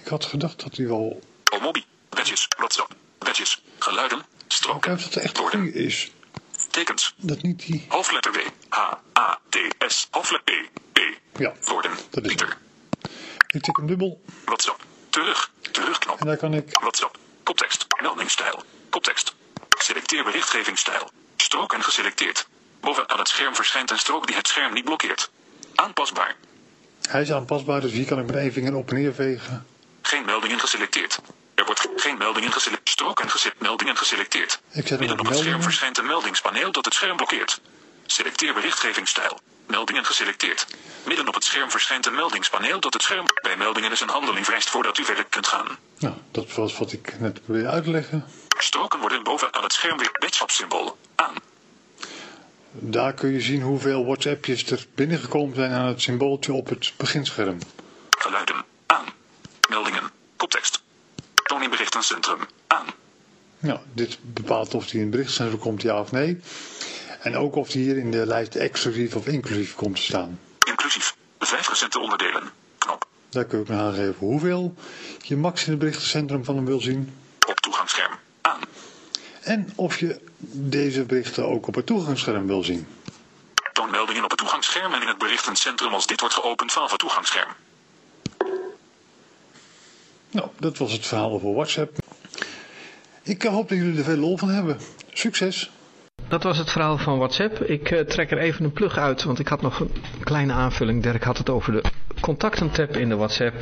[SPEAKER 3] Ik had gedacht dat hij wel...
[SPEAKER 4] Omobi. Badges. WhatsApp. Badges. Geluiden.
[SPEAKER 3] Ik hoop dat het echt een
[SPEAKER 4] Woorden.
[SPEAKER 3] is.
[SPEAKER 4] Tekens.
[SPEAKER 3] Dat niet die...
[SPEAKER 4] Hoofdletter W. H. A. T. S. Hoofdletter E. E.
[SPEAKER 3] Ja,
[SPEAKER 4] Woorden.
[SPEAKER 3] Dat is
[SPEAKER 4] Pieter.
[SPEAKER 3] ik tik hem dubbel.
[SPEAKER 4] WhatsApp. Terug. Terugknop.
[SPEAKER 3] En daar kan ik...
[SPEAKER 4] WhatsApp. Koptekst. Meldingsstijl. Koptekst. Selecteer berichtgevingsstijl. Strook en geselecteerd. Bovenaan het scherm verschijnt een strook die het scherm niet blokkeert. Aanpasbaar.
[SPEAKER 3] Hij is aanpasbaar, dus hier kan ik met één vinger op en neer vegen.
[SPEAKER 4] Geen meldingen geselecteerd. Geen meldingen geselecteerd. Strook en gese- meldingen geselecteerd.
[SPEAKER 3] Ik zet hem
[SPEAKER 4] Midden
[SPEAKER 3] op
[SPEAKER 4] het scherm verschijnt een meldingspaneel dat het scherm blokkeert. Selecteer berichtgevingsstijl. Meldingen geselecteerd. Midden op het scherm verschijnt een meldingspaneel dat het scherm bij meldingen is een handeling vereist voordat u verder kunt gaan.
[SPEAKER 3] Nou, dat was wat ik net probeerde uit te leggen.
[SPEAKER 4] Stroken worden bovenaan het scherm weer WhatsApp-symbool aan.
[SPEAKER 3] Daar kun je zien hoeveel WhatsAppjes er binnengekomen zijn aan het symbooltje op het beginscherm.
[SPEAKER 4] Geluiden aan. Meldingen. Koptekst. Berichtencentrum. Aan.
[SPEAKER 3] Nou, dit bepaalt of die in het berichtencentrum komt, ja of nee. En ook of die hier in de lijst exclusief of inclusief komt te staan.
[SPEAKER 4] Inclusief. Vijf recente onderdelen. Knop.
[SPEAKER 3] Daar kun je ook nog aangeven hoeveel je max in het berichtencentrum van hem wil zien.
[SPEAKER 4] Op toegangsscherm. Aan.
[SPEAKER 3] En of je deze berichten ook op het toegangsscherm wil zien.
[SPEAKER 4] Toon meldingen op het toegangsscherm en in het berichtencentrum als dit wordt geopend vanaf het toegangsscherm.
[SPEAKER 3] Nou, dat was het verhaal over WhatsApp. Ik eh, hoop dat jullie er veel lol van hebben. Succes!
[SPEAKER 2] Dat was het verhaal van WhatsApp. Ik uh, trek er even een plug uit, want ik had nog een kleine aanvulling. Dirk had het over de contacten-tab in de WhatsApp.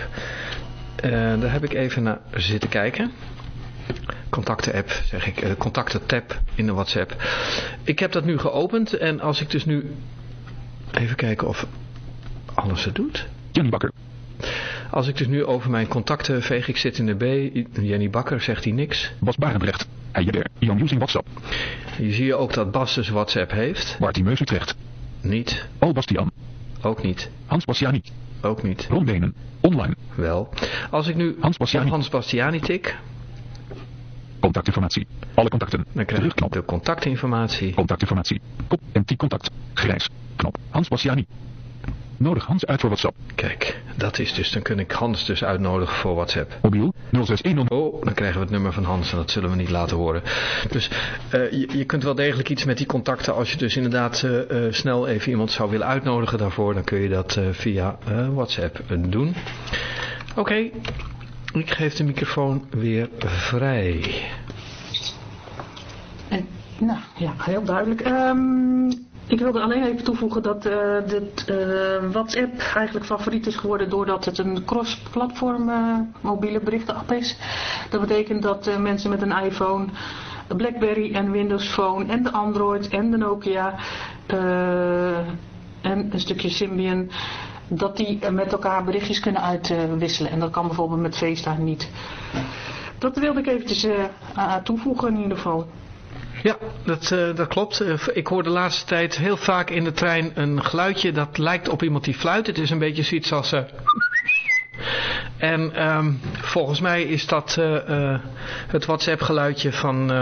[SPEAKER 2] Uh, daar heb ik even naar zitten kijken. Contacten-app, zeg ik. Uh, contacten-tab in de WhatsApp. Ik heb dat nu geopend en als ik dus nu... Even kijken of alles het doet.
[SPEAKER 8] Jenny Bakker.
[SPEAKER 2] Als ik dus nu over mijn contacten veeg, ik zit in de B. Jenny Bakker, zegt hij niks.
[SPEAKER 8] Bas Barendrecht. Eijer, Jan using WhatsApp.
[SPEAKER 2] Hier zie je ook dat Bas dus WhatsApp heeft.
[SPEAKER 8] Bartimeus Utrecht.
[SPEAKER 2] Niet.
[SPEAKER 8] Al Bastian.
[SPEAKER 2] Ook niet.
[SPEAKER 8] Hans Bastiani.
[SPEAKER 2] Ook niet.
[SPEAKER 8] Ron Benen. Online.
[SPEAKER 2] Wel. Als ik nu
[SPEAKER 8] Hans Bastiani,
[SPEAKER 2] Hans Bastiani tik.
[SPEAKER 8] Contactinformatie. Alle contacten.
[SPEAKER 2] Dan krijg ik de contactinformatie.
[SPEAKER 8] Contactinformatie. Kop en contact. Grijs. Knop. Hans Bastiani. Nodig Hans uit voor WhatsApp.
[SPEAKER 2] Kijk, dat is dus, dan kun ik Hans dus uitnodigen voor WhatsApp.
[SPEAKER 8] Mobiel 0610.
[SPEAKER 2] Oh, dan krijgen we het nummer van Hans en dat zullen we niet laten horen. Dus uh, je, je, kunt wel degelijk iets met die contacten. Als je dus inderdaad uh, uh, snel even iemand zou willen uitnodigen daarvoor, dan kun je dat via WhatsApp doen. Oké, okay. ik geef de microfoon weer vrij.
[SPEAKER 7] En, nou, ja, heel duidelijk. Um... Ik wilde alleen even toevoegen dat uh, dit, uh, WhatsApp eigenlijk favoriet is geworden doordat het een cross-platform uh, mobiele berichtenapp is. Dat betekent dat mensen met een iPhone, Blackberry en Windows Phone en de Android en de Nokia en een stukje Symbian, dat die met elkaar berichtjes kunnen uitwisselen. en dat kan bijvoorbeeld met FaceTime niet. Dat wilde ik eventjes toevoegen in ieder geval.
[SPEAKER 2] Ja, dat, uh, dat klopt. Uh, ik hoor de laatste tijd heel vaak in de trein een geluidje dat lijkt op iemand die fluit. Het is een beetje zoiets als... Uh... En um, volgens mij is dat het WhatsApp geluidje van,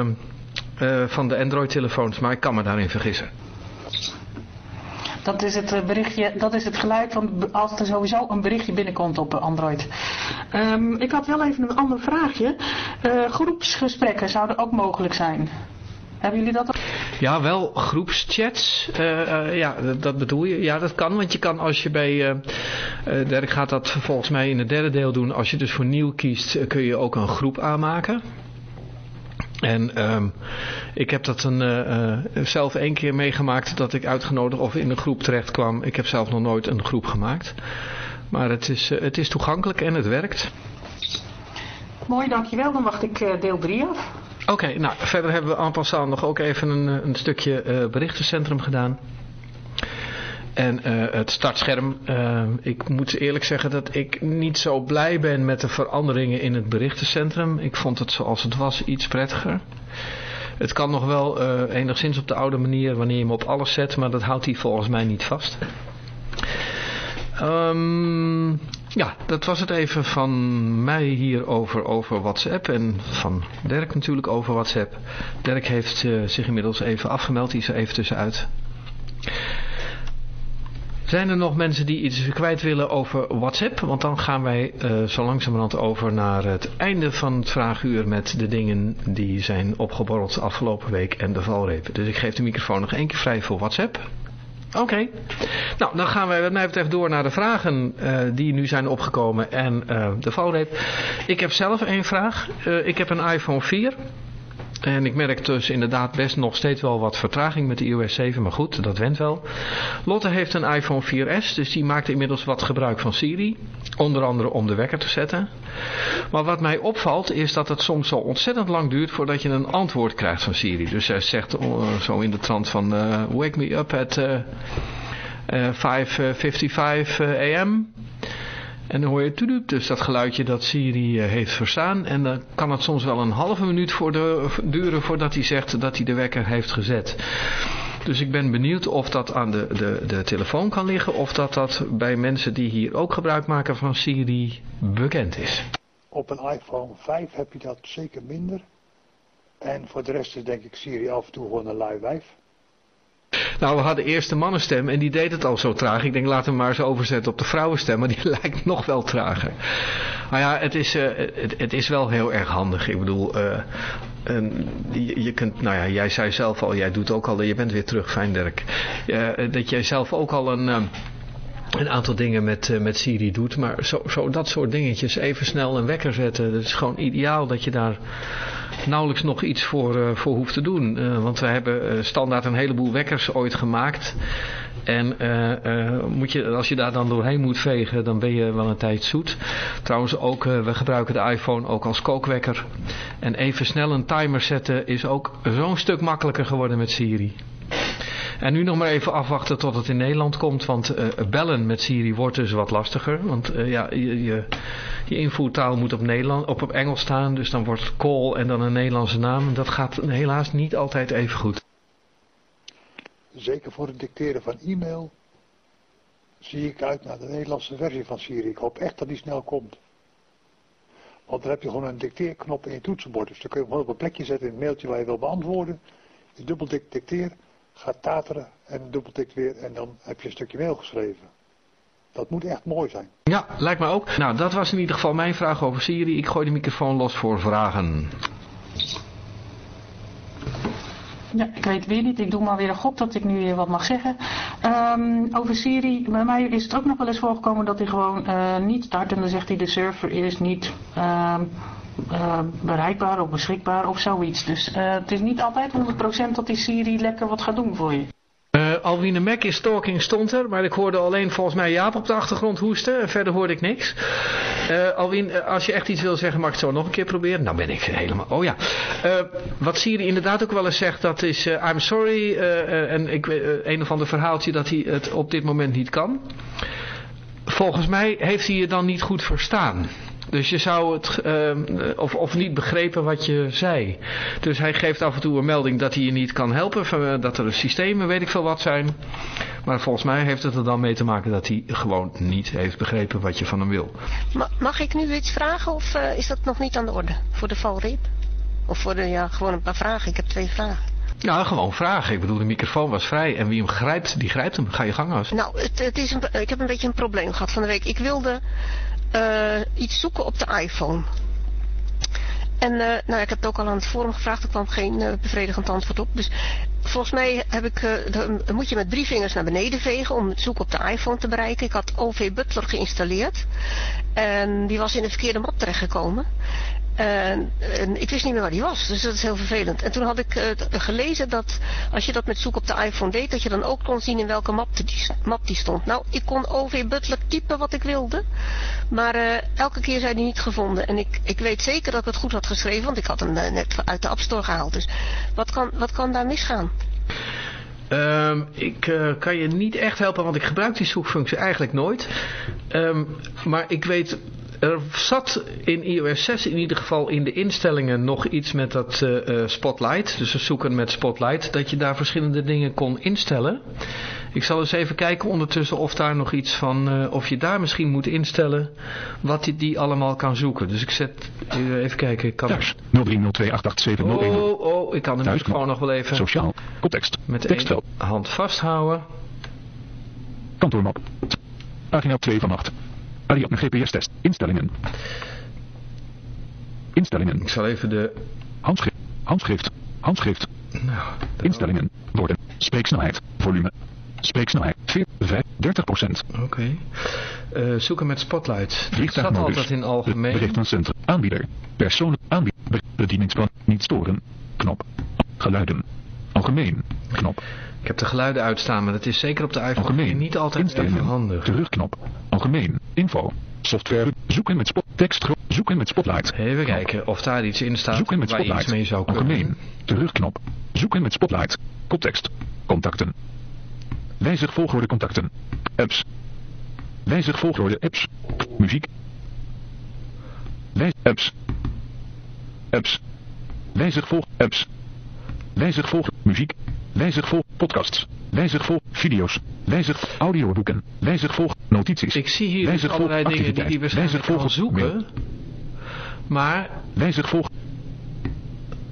[SPEAKER 2] ehm, van de Android telefoons. Maar ik kan me daarin vergissen.
[SPEAKER 7] Dat is het berichtje, dat is het geluid van als er sowieso een berichtje binnenkomt op Android. Um, ik had wel even een ander vraagje. groepsgesprekken zouden ook mogelijk zijn. Hebben jullie dat ook?
[SPEAKER 2] Ja, wel groepschats. Uh, uh, ja, dat, bedoel je. Ja, dat kan. Want je kan als je bij... Uh, Dirk gaat dat volgens mij in het derde deel doen. Als je dus voor nieuw kiest, kun je ook een groep aanmaken. En um, ik heb dat een, zelf één keer meegemaakt dat ik uitgenodigd of in een groep terecht kwam. Ik heb zelf nog nooit een groep gemaakt. Maar het is, het is toegankelijk en het werkt.
[SPEAKER 7] Mooi, dankjewel. Dan wacht ik deel 3 af.
[SPEAKER 2] Oké, nou verder hebben we en passant nog ook even een, een stukje uh, berichtencentrum gedaan. En het startscherm, ik moet eerlijk zeggen dat ik niet zo blij ben met de veranderingen in het berichtencentrum. Ik vond het zoals het was iets prettiger. Het kan nog wel enigszins op de oude manier wanneer je hem op alles zet, maar dat houdt hij volgens mij niet vast. Um, ja, dat was het even van mij hier over, over WhatsApp en van Dirk natuurlijk over WhatsApp. Dirk heeft uh, zich inmiddels even afgemeld, die is er even tussenuit. Zijn er nog mensen die iets kwijt willen over WhatsApp? Want dan gaan wij uh, zo langzamerhand over naar het einde van het vraaguur met de dingen die zijn opgeborreld afgelopen week en de valreep. Dus ik geef de microfoon nog één keer vrij voor WhatsApp. Oké. Nou, dan gaan wij wat mij betreft door naar de vragen uh, die nu zijn opgekomen en uh, de valreep. Ik heb zelf één vraag. Uh, ik heb een iPhone 4. En ik merk dus inderdaad best nog steeds wel wat vertraging met de iOS 7, maar goed, dat went wel. Lotte heeft een iPhone 4S, dus die maakt inmiddels wat gebruik van Siri. Onder andere om de wekker te zetten. Maar wat mij opvalt is dat het soms zo ontzettend lang duurt voordat je een antwoord krijgt van Siri. Dus zij zegt uh, zo in de trant van uh, wake me up at uh, 5.55 am. En dan hoor je toedoep, dus dat geluidje dat Siri heeft verstaan. En dan kan het soms wel een halve minuut duren voordat hij zegt dat hij de wekker heeft gezet. Dus ik ben benieuwd of dat aan de, de, de telefoon kan liggen of dat dat bij mensen die hier ook gebruik maken van Siri bekend is.
[SPEAKER 5] Op een iPhone 5 heb je dat zeker minder. En voor de rest is denk ik Siri af en toe gewoon een lui wijf.
[SPEAKER 2] Nou, we hadden eerst de mannenstem en die deed het al zo traag. Ik denk, laten we maar eens overzetten op de vrouwenstem, maar die lijkt nog wel trager. Maar ja, het is, uh, het, is wel heel erg handig. Ik bedoel, uh, je, je, kunt, nou ja, jij zei zelf al, jij doet ook al, je bent weer terug, fijn Dirk. Uh, dat jij zelf ook al een een aantal dingen met, uh, met Siri doet. Maar zo, zo dat soort dingetjes, even snel een wekker zetten. Dat is gewoon ideaal dat je daar nauwelijks nog iets voor, uh, voor hoeft te doen. Uh, want we hebben standaard een heleboel wekkers ooit gemaakt. En moet je, als je daar dan doorheen moet vegen, dan ben je wel een tijd zoet. Trouwens ook, we gebruiken de iPhone ook als kookwekker. En even snel een timer zetten is ook zo'n stuk makkelijker geworden met Siri. En nu nog maar even afwachten tot het in Nederland komt. Want uh, bellen met Siri wordt dus wat lastiger. Want uh, ja, je, je, je, invoertaal moet op, Nederland, op, op Engels staan. Dus dan wordt call en dan een Nederlandse naam. En dat gaat helaas niet altijd even goed.
[SPEAKER 5] Zeker voor het dicteren van e-mail zie ik uit naar de Nederlandse versie van Siri. Ik hoop echt dat die snel komt. Want dan heb je gewoon een dicteerknop in je toetsenbord. Dus dan kun je gewoon op een plekje zetten in het mailtje waar je wil beantwoorden. Je dubbel dicteer gaat tateren en dubbeltikt weer en dan heb je een stukje mail geschreven. Dat moet echt mooi zijn.
[SPEAKER 2] Ja, lijkt me ook. Nou, dat was in ieder geval mijn vraag over Siri. Ik gooi de microfoon los voor vragen.
[SPEAKER 7] Ja, ik weet weer niet. Ik doe maar weer een gok dat ik nu weer wat mag zeggen. Um, over Siri, bij mij is het ook nog wel eens voorgekomen dat hij gewoon uh, niet start. En dan zegt hij de server is niet... Uh, uh, bereikbaar of beschikbaar of zoiets. Dus uh, het is niet altijd 100% dat die Siri lekker wat gaat doen voor je.
[SPEAKER 2] Uh, Alwine Mac is talking stond er, maar ik hoorde alleen volgens mij Jaap op de achtergrond hoesten. En verder hoorde ik niks. Uh, Alwin, als je echt iets wil zeggen, mag ik het zo nog een keer proberen? Nou ben ik helemaal... Oh ja. Wat Siri inderdaad ook wel eens zegt, dat is I'm sorry. en ik, een of ander verhaaltje dat hij het op dit moment niet kan. Volgens mij heeft hij je dan niet goed verstaan. Dus je zou het, uh, of, of niet begrepen wat je zei. Dus hij geeft af en toe een melding dat hij je niet kan helpen. Van, dat er systemen, weet ik veel wat zijn. Maar volgens mij heeft het er dan mee te maken dat hij gewoon niet heeft begrepen wat je van hem wil.
[SPEAKER 6] Mag ik nu iets vragen of uh, is dat nog niet aan de orde? Voor de valreep? Of voor de, ja, gewoon een paar vragen. Ik heb twee vragen.
[SPEAKER 2] Ja, gewoon vragen. Ik bedoel, de microfoon was vrij. En wie hem grijpt, die grijpt hem. Ga je gang als.
[SPEAKER 6] Nou, het, het is een, ik heb een beetje een probleem gehad van de week. Ik wilde iets zoeken op de iPhone. En uh, nou, ik heb het ook al aan het forum gevraagd, er kwam geen uh, bevredigend antwoord op. Dus volgens mij heb ik, moet je met drie vingers naar beneden vegen om het zoeken op de iPhone te bereiken. Ik had OV Butler geïnstalleerd en die was in de verkeerde map terechtgekomen. En, ik wist niet meer waar die was, dus dat is heel vervelend. En toen had ik uh, gelezen dat als je dat met zoek op de iPhone deed, dat je dan ook kon zien in welke map die, map die stond. Nou, ik kon OV Butler typen wat ik wilde, maar uh, elke keer zijn die niet gevonden. En ik, ik weet zeker dat ik het goed had geschreven, want ik had hem uh, net uit de App Store gehaald. Dus wat kan, wat kan daar misgaan?
[SPEAKER 2] Um, ik kan je niet echt helpen, want ik gebruik die zoekfunctie eigenlijk nooit. Um, maar ik weet er zat in iOS 6 in ieder geval in de instellingen nog iets met dat uh, Spotlight. Dus zoeken met Spotlight. Dat je daar verschillende dingen kon instellen. Ik zal eens even kijken ondertussen of daar nog iets van... Uh, of je daar misschien moet instellen wat die, die allemaal kan zoeken. Dus ik zet... even kijken. Ik kan...
[SPEAKER 8] Thuis. 030288701.
[SPEAKER 2] Oh, oh, ik kan hem gewoon nog wel even...
[SPEAKER 8] Sociaal. Context.
[SPEAKER 2] Met één hand vasthouden.
[SPEAKER 8] Kantoormap. Pagina 2 van 8. Ariadne GPS-test. Instellingen. Instellingen.
[SPEAKER 2] Ik zal even de...
[SPEAKER 8] Handschrift. Handschrift. Handschrift.
[SPEAKER 2] Nou,
[SPEAKER 8] Instellingen. Woorden. Spreeksnelheid. Volume. Spreeksnelheid. 30 procent.
[SPEAKER 2] Oké. Okay. Uh, zoeken met Spotlight. Die staat altijd in algemeen.
[SPEAKER 8] Berichtencentrum. Aanbieder. Persoon. Aanbieder. Bedieningsplan. Niet storen. Knop. Geluiden. Algemeen. Knop.
[SPEAKER 2] Ik heb de geluiden uitstaan, maar dat is zeker op de iPhone
[SPEAKER 8] Algemeen.
[SPEAKER 2] niet altijd even handig.
[SPEAKER 8] Terugknop. Algemeen. Info. Software. Zoeken met spot. Tekst. Zoeken met Spotlight.
[SPEAKER 2] Even kijken of daar iets in staat
[SPEAKER 8] Zoeken met
[SPEAKER 2] waar
[SPEAKER 8] Spotlight.
[SPEAKER 2] je iets mee zou kunnen.
[SPEAKER 8] Algemeen. Terugknop. Zoeken met Spotlight. Context. Contacten. Wijzig volgorde contacten. Apps. Wijzig volgorde apps. Muziek. Wijzig apps. Apps. Wijzig volg apps. Wijzig volg muziek. Wijzig volg podcasts. Wijzig volg video's. Wijzig audioboeken. Wijzig volg notities.
[SPEAKER 2] Ik zie hier
[SPEAKER 8] wijzig
[SPEAKER 2] dus allerlei dingen die waarschijnlijk
[SPEAKER 8] volg
[SPEAKER 2] kan zoeken. Maar
[SPEAKER 8] Wijzig volg.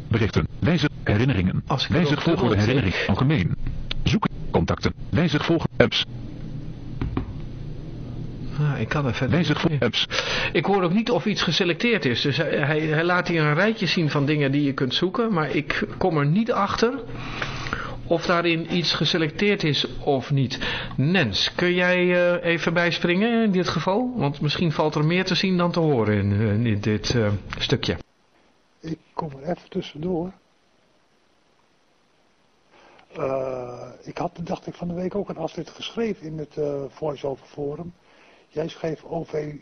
[SPEAKER 8] Berichten. Wijzig herinneringen. Wijzig
[SPEAKER 2] dubbelklik-
[SPEAKER 8] herinnering. Algemeen. Zoeken. Contacten. Wijzig volgende apps.
[SPEAKER 2] ah, ik kan er verder
[SPEAKER 8] Wijzig voor apps.
[SPEAKER 2] Ik hoor ook niet of iets geselecteerd is. Dus hij, hij laat hier een rijtje zien van dingen die je kunt zoeken. Maar ik kom er niet achter of daarin iets geselecteerd is of niet. Nens, kun jij eh, even bijspringen in dit geval? Want misschien valt er meer te zien dan te horen in, eh, in dit eh, stukje.
[SPEAKER 5] Ik kom er even tussendoor. Ik had, dacht ik van de week ook een Astrid geschreven in het voice-over forum. Jij schreef OV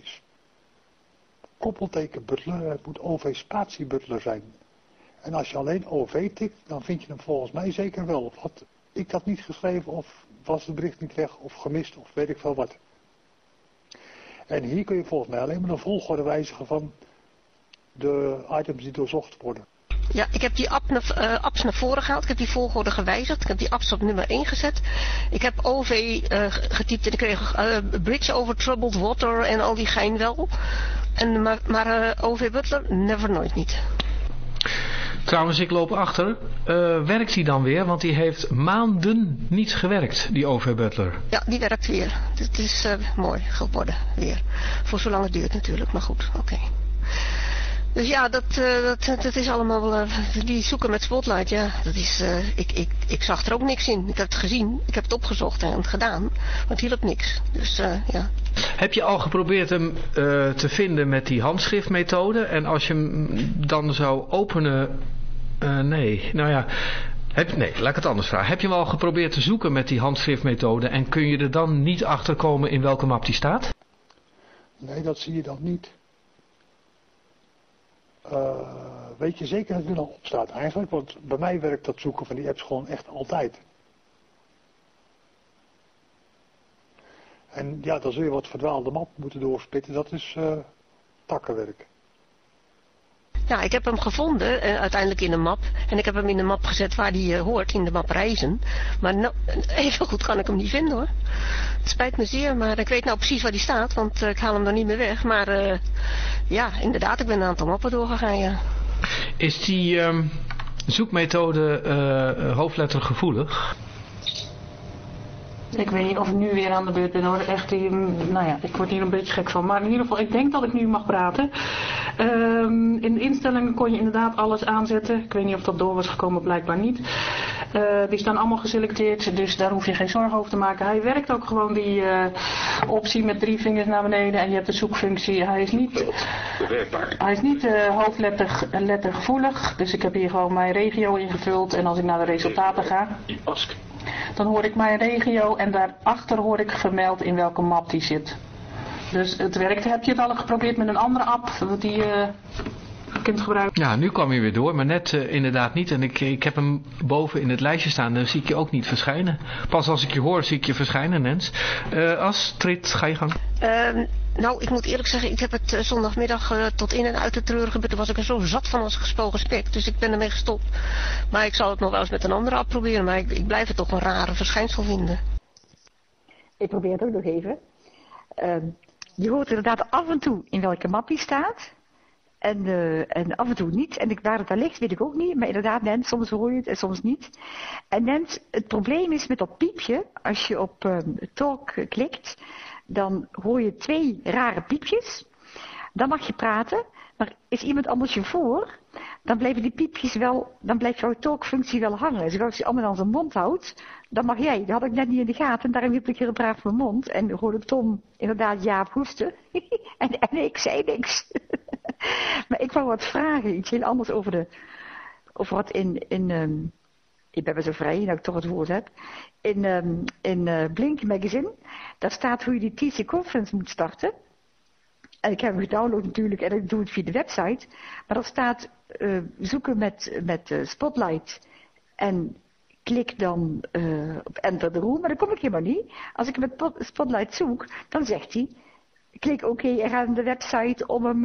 [SPEAKER 5] koppelteken butler, het moet OV spatie butler zijn. En als je alleen OV tikt, dan vind je hem volgens mij zeker wel. Of had ik dat niet geschreven, of was het bericht niet weg, of gemist, of weet ik veel wat. En hier kun je volgens mij alleen maar de volgorde wijzigen van de items die doorzocht worden.
[SPEAKER 6] Ja, ik heb die app naar, eh, apps naar voren gehaald. Ik heb die volgorde gewijzigd. Ik heb die apps op nummer 1 gezet. Ik heb OV eh, getypt en ik kreeg eh, Bridge over Troubled Water en al die gein wel. En, maar maar OV Butler, never nooit niet.
[SPEAKER 2] Trouwens, ik loop achter. Eh, werkt hij dan weer? Want die heeft maanden niet gewerkt, die OV Butler.
[SPEAKER 6] Ja, die werkt weer. Het is eh, mooi geworden weer. Voor zolang het duurt natuurlijk, maar goed, oké. Dus ja, dat, eh, dat, dat is allemaal wel... die zoeken met Spotlight, ja. Dat is, ik, ik, ik zag er ook niks in. Ik heb het gezien, ik heb het opgezocht en het gedaan. Maar het hielp niks. Dus ja.
[SPEAKER 2] Heb je al geprobeerd hem te vinden met die handschriftmethode? En als je hem dan zou openen... eh, nee, nou ja... Heb, nee, laat ik het anders vragen. Heb je hem al geprobeerd te zoeken met die handschriftmethode... en kun je er dan niet achter komen in welke map die staat?
[SPEAKER 5] Nee, dat zie je dan niet. Eh, weet je zeker dat er nog op staat eigenlijk? Want bij mij werkt dat zoeken van die apps gewoon echt altijd. En ja, dan zul je wat verdwaalde map moeten doorspitten. Dat is eh, takkenwerk.
[SPEAKER 6] Ja, ik heb hem gevonden, eh, uiteindelijk in een map. En ik heb hem in de map gezet waar die eh, hoort, in de map reizen. Maar nou, even goed kan ik hem niet vinden hoor. Het spijt me zeer, maar ik weet nou precies waar die staat, want eh, ik haal hem er niet meer weg. Maar ja, inderdaad, ik ben een aantal mappen doorgegaan, ja.
[SPEAKER 2] Is die ehm, zoekmethode hoofdlettergevoelig?
[SPEAKER 7] Ik weet niet of ik nu weer aan de beurt ben hoor. Echt, nou ja, ik word hier een beetje gek van. Maar in ieder geval, ik denk dat ik nu mag praten. Ehm, in de instellingen kon je inderdaad alles aanzetten. Ik weet niet of dat door was gekomen, blijkbaar niet. Eh, die staan allemaal geselecteerd, dus daar hoef je geen zorgen over te maken. Hij werkt ook gewoon die eh, optie met drie vingers naar beneden en je hebt de zoekfunctie. Hij is niet, hij is niet hoofdletter lettergevoelig, dus ik heb hier gewoon mijn regio ingevuld en als ik naar de resultaten ga, dan hoor ik mijn regio en daarachter hoor ik vermeld in welke map die zit. Dus het werkt. Heb je het al geprobeerd met een andere app die je kunt gebruiken?
[SPEAKER 2] Ja, nu kwam je weer door, maar net eh, inderdaad niet. En ik, ik heb hem boven in het lijstje staan, dan zie ik je ook niet verschijnen. Pas als ik je hoor, zie ik je verschijnen, Nens. Eh Astrid, ga je gang.
[SPEAKER 6] Ehm, nou, ik moet eerlijk zeggen, ik heb het eh, zondagmiddag eh, tot in en uit de treur gebeurd. Toen was ik er zo zat van als gespogen spek. Dus ik ben ermee gestopt. Maar ik zal het nog wel eens met een andere app proberen. Maar ik, ik blijf het toch een rare verschijnsel vinden.
[SPEAKER 9] Ik probeer het ook nog even. Ehm, je hoort inderdaad af en toe in welke map die staat. En, eh, en af en toe niet. En waar het aan ligt, weet ik ook niet. Maar inderdaad, Nens, soms hoor je het en soms niet. En Nens, het probleem is met dat piepje. Als je op ehm, talk klikt, dan hoor je twee rare piepjes. Dan mag je praten. Maar is iemand anders je voor, dan blijven die piepjes wel, dan blijft jouw talkfunctie wel hangen. Dus als je allemaal aan zijn mond houdt, dan mag jij. Dat had ik net niet in de gaten. En daarom hield ik heel braaf mijn mond. En hoorde Tom inderdaad Jaap hoesten. en, en ik zei niks. maar ik wou wat vragen. Iets heel anders over de, over wat in, in ehm, ik ben wel zo vrij dat ik toch het woord heb. In, ehm, in eh, Blink Magazine, daar staat hoe je die TC Conference moet starten. En ik heb hem gedownload natuurlijk en ik doe het via de website. Maar er staat eh, zoeken met, met eh, Spotlight. En klik dan op Enter the Room. Maar dan kom ik helemaal niet. Als ik met Pot- Spotlight zoek, dan zegt hij... Klik oké en ga naar de website om hem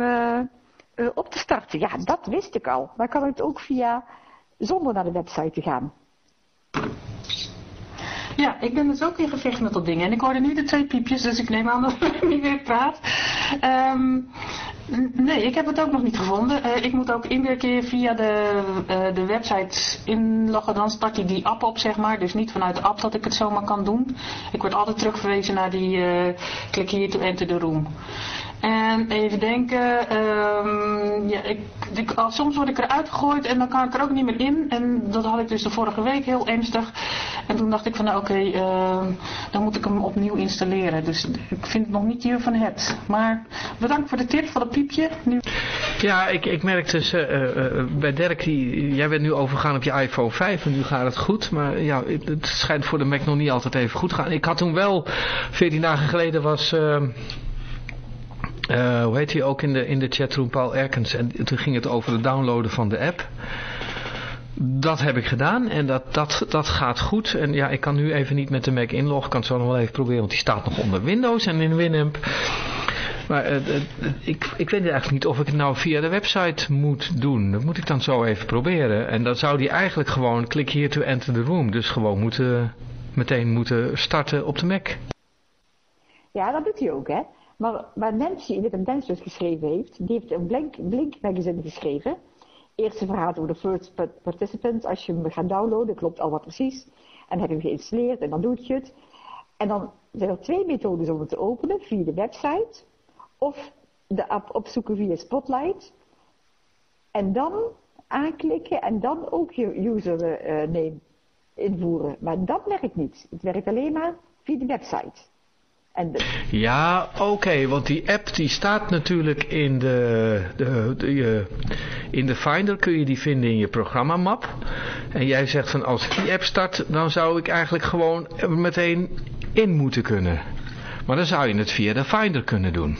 [SPEAKER 9] eh, eh, op te starten. Ja, dat wist ik al. Maar kan het ook via zonder naar de website te gaan?
[SPEAKER 7] Ja, ik ben dus ook in gevecht met dat ding. En ik hoorde nu de twee piepjes, dus ik neem aan dat ik niet meer praat. Ehm, Nee, ik heb het ook nog niet gevonden. Uh, ik moet ook iedere keer via de, uh, de website inloggen. Dan start hij die app op, zeg maar. Dus niet vanuit de app dat ik het zomaar kan doen. Ik word altijd terugverwezen naar die klik hier to enter the room. En even denken, um, ja, ik, soms word ik eruit gegooid en dan kan ik er ook niet meer in. En dat had ik dus de vorige week heel ernstig. En toen dacht ik van nou oké, uh, dan moet ik hem opnieuw installeren. Dus ik vind het nog niet hier van het. Maar bedankt voor de tip, voor het piepje. Nu...
[SPEAKER 2] Ja, ik, ik merk dus uh, bij Dirk, die, jij bent nu overgegaan op je iPhone 5 en nu gaat het goed. Maar ja, het schijnt voor de Mac nog niet altijd even goed gaan. Ik had toen wel, 14 dagen geleden was... Uh, hoe heet hij ook in de, in de chatroom, Paul Erkens. En toen ging het over het downloaden van de app. Dat heb ik gedaan en dat, dat, dat gaat goed. En ja, ik kan nu even niet met de Mac inloggen. Ik kan het zo nog wel even proberen, want die staat nog onder Windows en in Winamp. Maar uh, uh, ik, ik weet eigenlijk niet of ik het nou via de website moet doen. Dat moet ik dan zo even proberen. En dan zou die eigenlijk gewoon klik hier to enter the room. Dus gewoon moeten, meteen moeten starten op de Mac.
[SPEAKER 9] Ja, dat doet hij ook, hè. Maar waar Nancy in het Dance dus geschreven heeft, die heeft een Blink, magazine geschreven. Eerste verhaal over de first participant. Als je hem gaat downloaden, klopt al wat precies. En heb je hem geïnstalleerd en dan doet je het. En dan zijn er twee methodes om het te openen. Via de website. Of de app opzoeken via Spotlight. En dan aanklikken en dan ook je username invoeren. Maar dat werkt niet. Het werkt alleen maar via de website.
[SPEAKER 2] Ja, oké, want die app die staat natuurlijk in de, de, de, in de Finder, kun je die vinden in je programmamap. En jij zegt van als ik die app start, dan zou ik eigenlijk gewoon meteen in moeten kunnen. Maar dan zou je het via de Finder kunnen doen.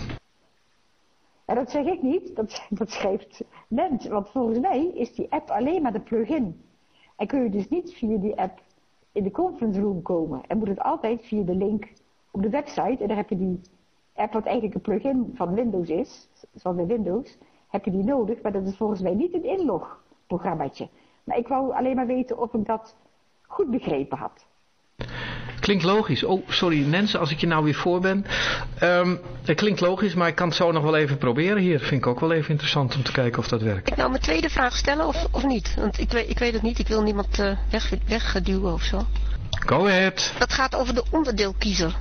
[SPEAKER 9] Ja, dat zeg ik niet, dat, dat schrijft Nent, want volgens mij is die app alleen maar de plugin. En kun je dus niet via die app in de conference room komen. En moet het altijd via de link op de website, en daar heb je die app wat eigenlijk een plugin van Windows is, zoals bij Windows, heb je die nodig, maar dat is volgens mij niet een inlogprogrammaatje. Maar ik wou alleen maar weten of ik dat goed begrepen had.
[SPEAKER 2] Klinkt logisch. Oh, sorry Nens, als ik je nou weer voor ben. Um, het klinkt logisch, maar ik kan het zo nog wel even proberen hier. Vind ik ook wel even interessant om te kijken of dat werkt.
[SPEAKER 6] Ik nou mijn tweede vraag stellen of, of niet? Want ik weet, ik weet het niet. Ik wil niemand uh, weg, weggeduwen of zo.
[SPEAKER 2] Go ahead.
[SPEAKER 6] Dat gaat over de onderdeelkiezer.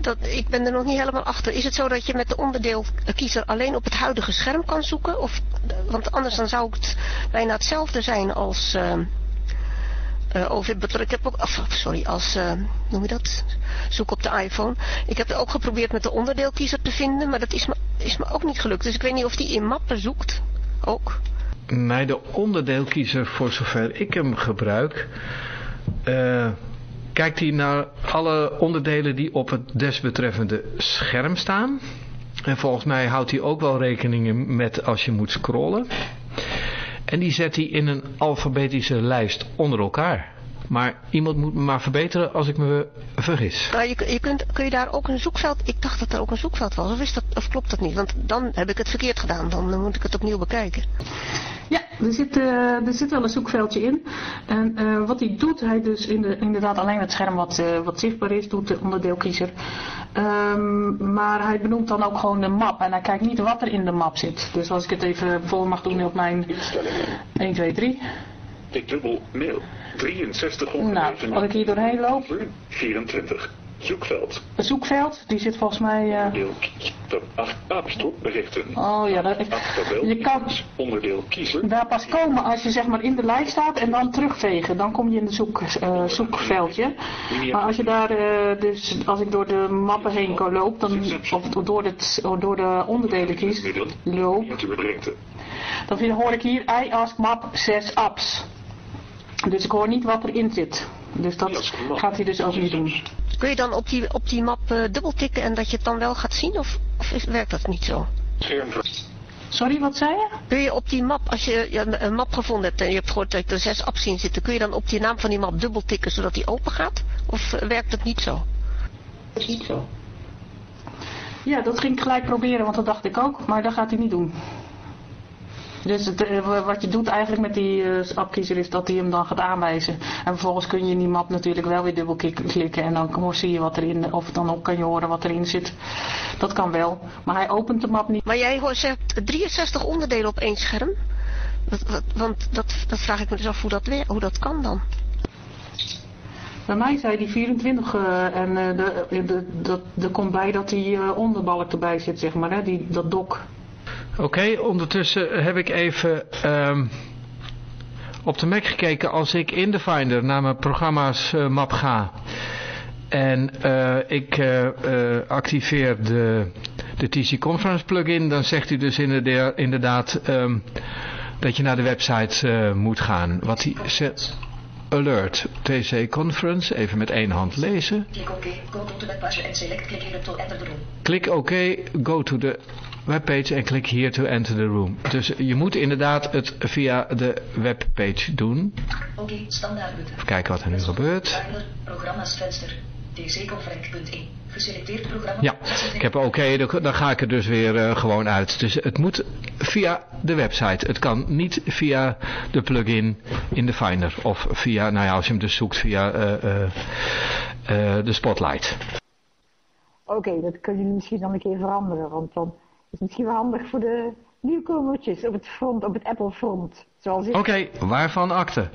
[SPEAKER 6] Dat, ik ben er nog niet helemaal achter. Is het zo dat je met de onderdeelkiezer alleen op het huidige scherm kan zoeken? Of, want anders dan zou het bijna hetzelfde zijn als... Uh, uh, over, ik heb ook, sorry, als, uh, noem je dat? Zoek op de iPhone. Ik heb het ook geprobeerd met de onderdeelkiezer te vinden, maar dat is me, is me ook niet gelukt. Dus ik weet niet of die in mappen zoekt. Ook.
[SPEAKER 2] Nee, de onderdeelkiezer, voor zover ik hem gebruik, uh, kijkt hij naar alle onderdelen die op het desbetreffende scherm staan. En volgens mij houdt hij ook wel rekening met als je moet scrollen. En die zet hij in een alfabetische lijst onder elkaar. Maar iemand moet me maar verbeteren als ik me vergis.
[SPEAKER 6] Nou, je, je kunt, kun je daar ook een zoekveld... Ik dacht dat er ook een zoekveld was. Of, is dat, of klopt dat niet? Want dan heb ik het verkeerd gedaan. Dan moet ik het opnieuw bekijken.
[SPEAKER 7] Ja, er zit, uh, er zit wel een zoekveldje in. En uh, wat hij doet, hij dus in de, inderdaad alleen het scherm wat, uh, wat zichtbaar is, doet de onderdeelkiezer. Um, maar hij benoemt dan ook gewoon de map. En hij kijkt niet wat er in de map zit. Dus als ik het even voor mag doen op mijn 1, 2, 3.
[SPEAKER 4] Ik dubbel mail. 63
[SPEAKER 7] Nou, als ik hier doorheen loop.
[SPEAKER 4] 24. Zoekveld.
[SPEAKER 7] Het zoekveld, die zit volgens mij... Uh...
[SPEAKER 4] Onderdeel berichten.
[SPEAKER 7] Oh ja, dat, je kan
[SPEAKER 4] onderdeel kiezen.
[SPEAKER 7] daar pas komen als je zeg maar in de lijst staat en dan terugvegen. Dan kom je in het zoek, uh, zoekveldje. Maar als je daar, uh, dus als ik door de mappen heen loop, dan, of door, het, door de onderdelen kies, loop, dan hoor ik hier I ask map 6 apps. Dus ik hoor niet wat erin zit. Dus dat gaat hij dus ook niet doen.
[SPEAKER 6] Kun je dan op die, op die map uh, dubbeltikken en dat je het dan wel gaat zien? Of, of is, werkt dat niet zo?
[SPEAKER 7] Sorry, wat zei je?
[SPEAKER 6] Kun je op die map, als je een map gevonden hebt en je hebt gehoord dat er zes apps in zitten, kun je dan op die naam van die map dubbeltikken zodat die open gaat? Of uh, werkt het niet zo?
[SPEAKER 7] Dat is niet zo. Ja, dat ging ik gelijk proberen, want dat dacht ik ook, maar dat gaat hij niet doen. Dus het, eh, wat je doet eigenlijk met die uh, appkiezer is dat hij hem dan gaat aanwijzen. En vervolgens kun je in die map natuurlijk wel weer dubbel klikken en dan zie je wat erin, of dan ook kan je horen wat erin zit. Dat kan wel, maar hij opent de map niet.
[SPEAKER 6] Maar jij zegt 63 onderdelen op één scherm? want dat, dat vraag ik me dus af hoe dat, hoe dat kan dan.
[SPEAKER 7] Bij mij zei die 24 uh, en uh, de, de, dat, er komt bij dat die onderbalk erbij zit, zeg maar, hè, die, dat dok.
[SPEAKER 2] Oké, ondertussen heb ik even um, op de Mac gekeken als ik in de Finder naar mijn programma's uh, map ga. En uh, ik uh, activeer de, de TC Conference plugin, dan zegt hij dus inderdaad um, dat je naar de website moet gaan. Wat hij zegt... Alert, TC Conference, even met één hand lezen. Klik OK, go to the webpage and select click here to enter the room. Klik OK, go to the webpage en klik here to enter the room. Dus je moet inderdaad het via de webpage doen. Oké, okay, standaard Even kijken wat er nu gebeurt. Programma's venster, tcconferenc.1. Geselecteerd programma. Ja, ik heb oké, okay, dan ga ik er dus weer uh, gewoon uit. Dus het moet via de website. Het kan niet via de plugin in de Finder. Of via, nou ja, als je hem dus zoekt via uh, uh, de Spotlight.
[SPEAKER 9] Oké, okay, dat kunnen jullie misschien dan een keer veranderen. Want dan is het misschien wel handig voor de nieuwkomertjes op het front, op het Apple front.
[SPEAKER 2] Oké, okay, waarvan akte?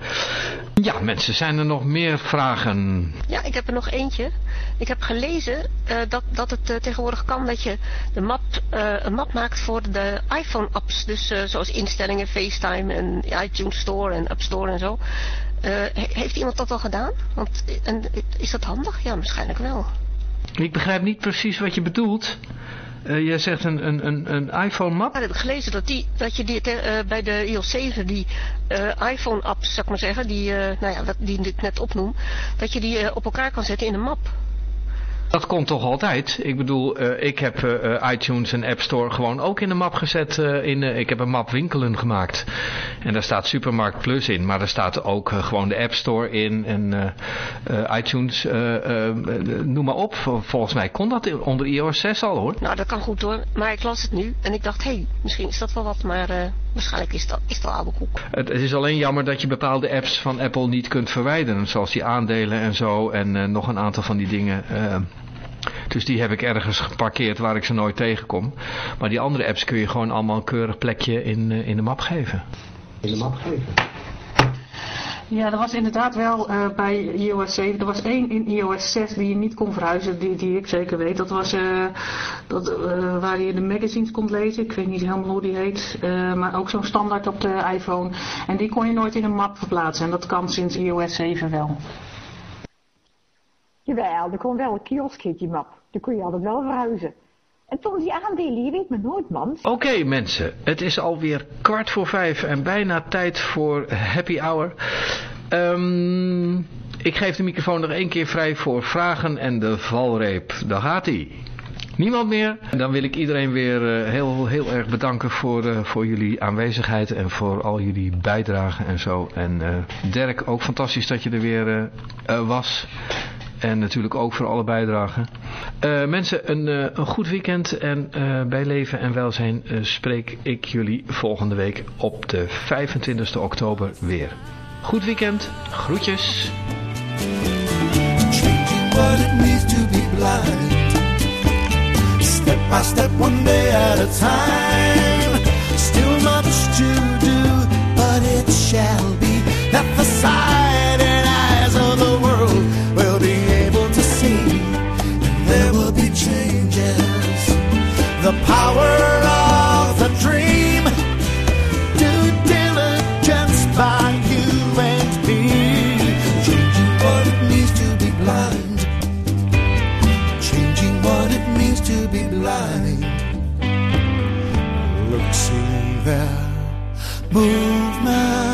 [SPEAKER 2] Ja, mensen, zijn er nog meer vragen?
[SPEAKER 6] Ja, ik heb er nog eentje. Ik heb gelezen uh, dat, dat het uh, tegenwoordig kan dat je de map, uh, een map maakt voor de iPhone-apps. Dus zoals instellingen, FaceTime en iTunes Store en App Store en zo. heeft iemand dat al gedaan? Want, en, is dat handig? Ja, waarschijnlijk wel.
[SPEAKER 2] Ik begrijp niet precies wat je bedoelt. Uh, jij zegt een, een, een, een iPhone-map?
[SPEAKER 6] Ik heb gelezen dat, die, dat je die, uh, bij de iOS 7 die uh, iPhone-apps, zou ik maar zeggen, die, nou ja, die ik net opnoem, dat je die op elkaar kan zetten in een map.
[SPEAKER 2] Dat komt toch altijd? Ik bedoel, uh, ik heb uh, iTunes en App Store gewoon ook in de map gezet. Uh, in, ik heb een map winkelen gemaakt. En daar staat Supermarkt Plus in. Maar er staat ook gewoon de App Store in. En iTunes, noem maar op. Volgens mij kon dat onder iOS 6 al hoor.
[SPEAKER 6] Nou, dat kan goed hoor. Maar ik las het nu. En ik dacht, hé, hey, misschien is dat wel wat. Maar waarschijnlijk is dat, is dat oude koek.
[SPEAKER 2] Het, het, is alleen jammer dat je bepaalde apps van Apple niet kunt verwijderen. Zoals die aandelen en zo. En nog een aantal van die dingen... Dus die heb ik ergens geparkeerd waar ik ze nooit tegenkom. Maar die andere apps kun je gewoon allemaal een keurig plekje in, eh, in de map geven.
[SPEAKER 10] In de map geven?
[SPEAKER 7] Ja, er was inderdaad wel uh, bij iOS 7, er was één in iOS 6 die je niet kon verhuizen, die, die ik zeker weet. Dat was uh, dat, uh, waar je de magazines kon lezen, ik weet niet helemaal hoe die heet, maar ook zo'n standaard op de iPhone. En die kon je nooit in een map verplaatsen en dat kan sinds iOS 7 wel.
[SPEAKER 9] Jawel, er kon wel een kiosk die map. Dan kon je altijd wel verhuizen. En toen die aandelen, je weet me nooit, man.
[SPEAKER 2] Oké, mensen. Het is alweer kwart voor vijf en bijna tijd voor happy hour. Um, ik geef de microfoon nog één keer vrij voor vragen en de valreep. Daar gaat hij. Niemand meer? Dan wil ik iedereen weer uh, heel, heel erg bedanken voor, uh, voor jullie aanwezigheid en voor al jullie bijdragen en zo. En uh, Dirk, ook fantastisch dat je er weer was. En natuurlijk ook voor alle bijdragen. Uh, mensen, een, uh, een, goed weekend. En uh, bij leven en welzijn spreek ik jullie volgende week op de 25 oktober weer. Goed weekend. Groetjes. movement.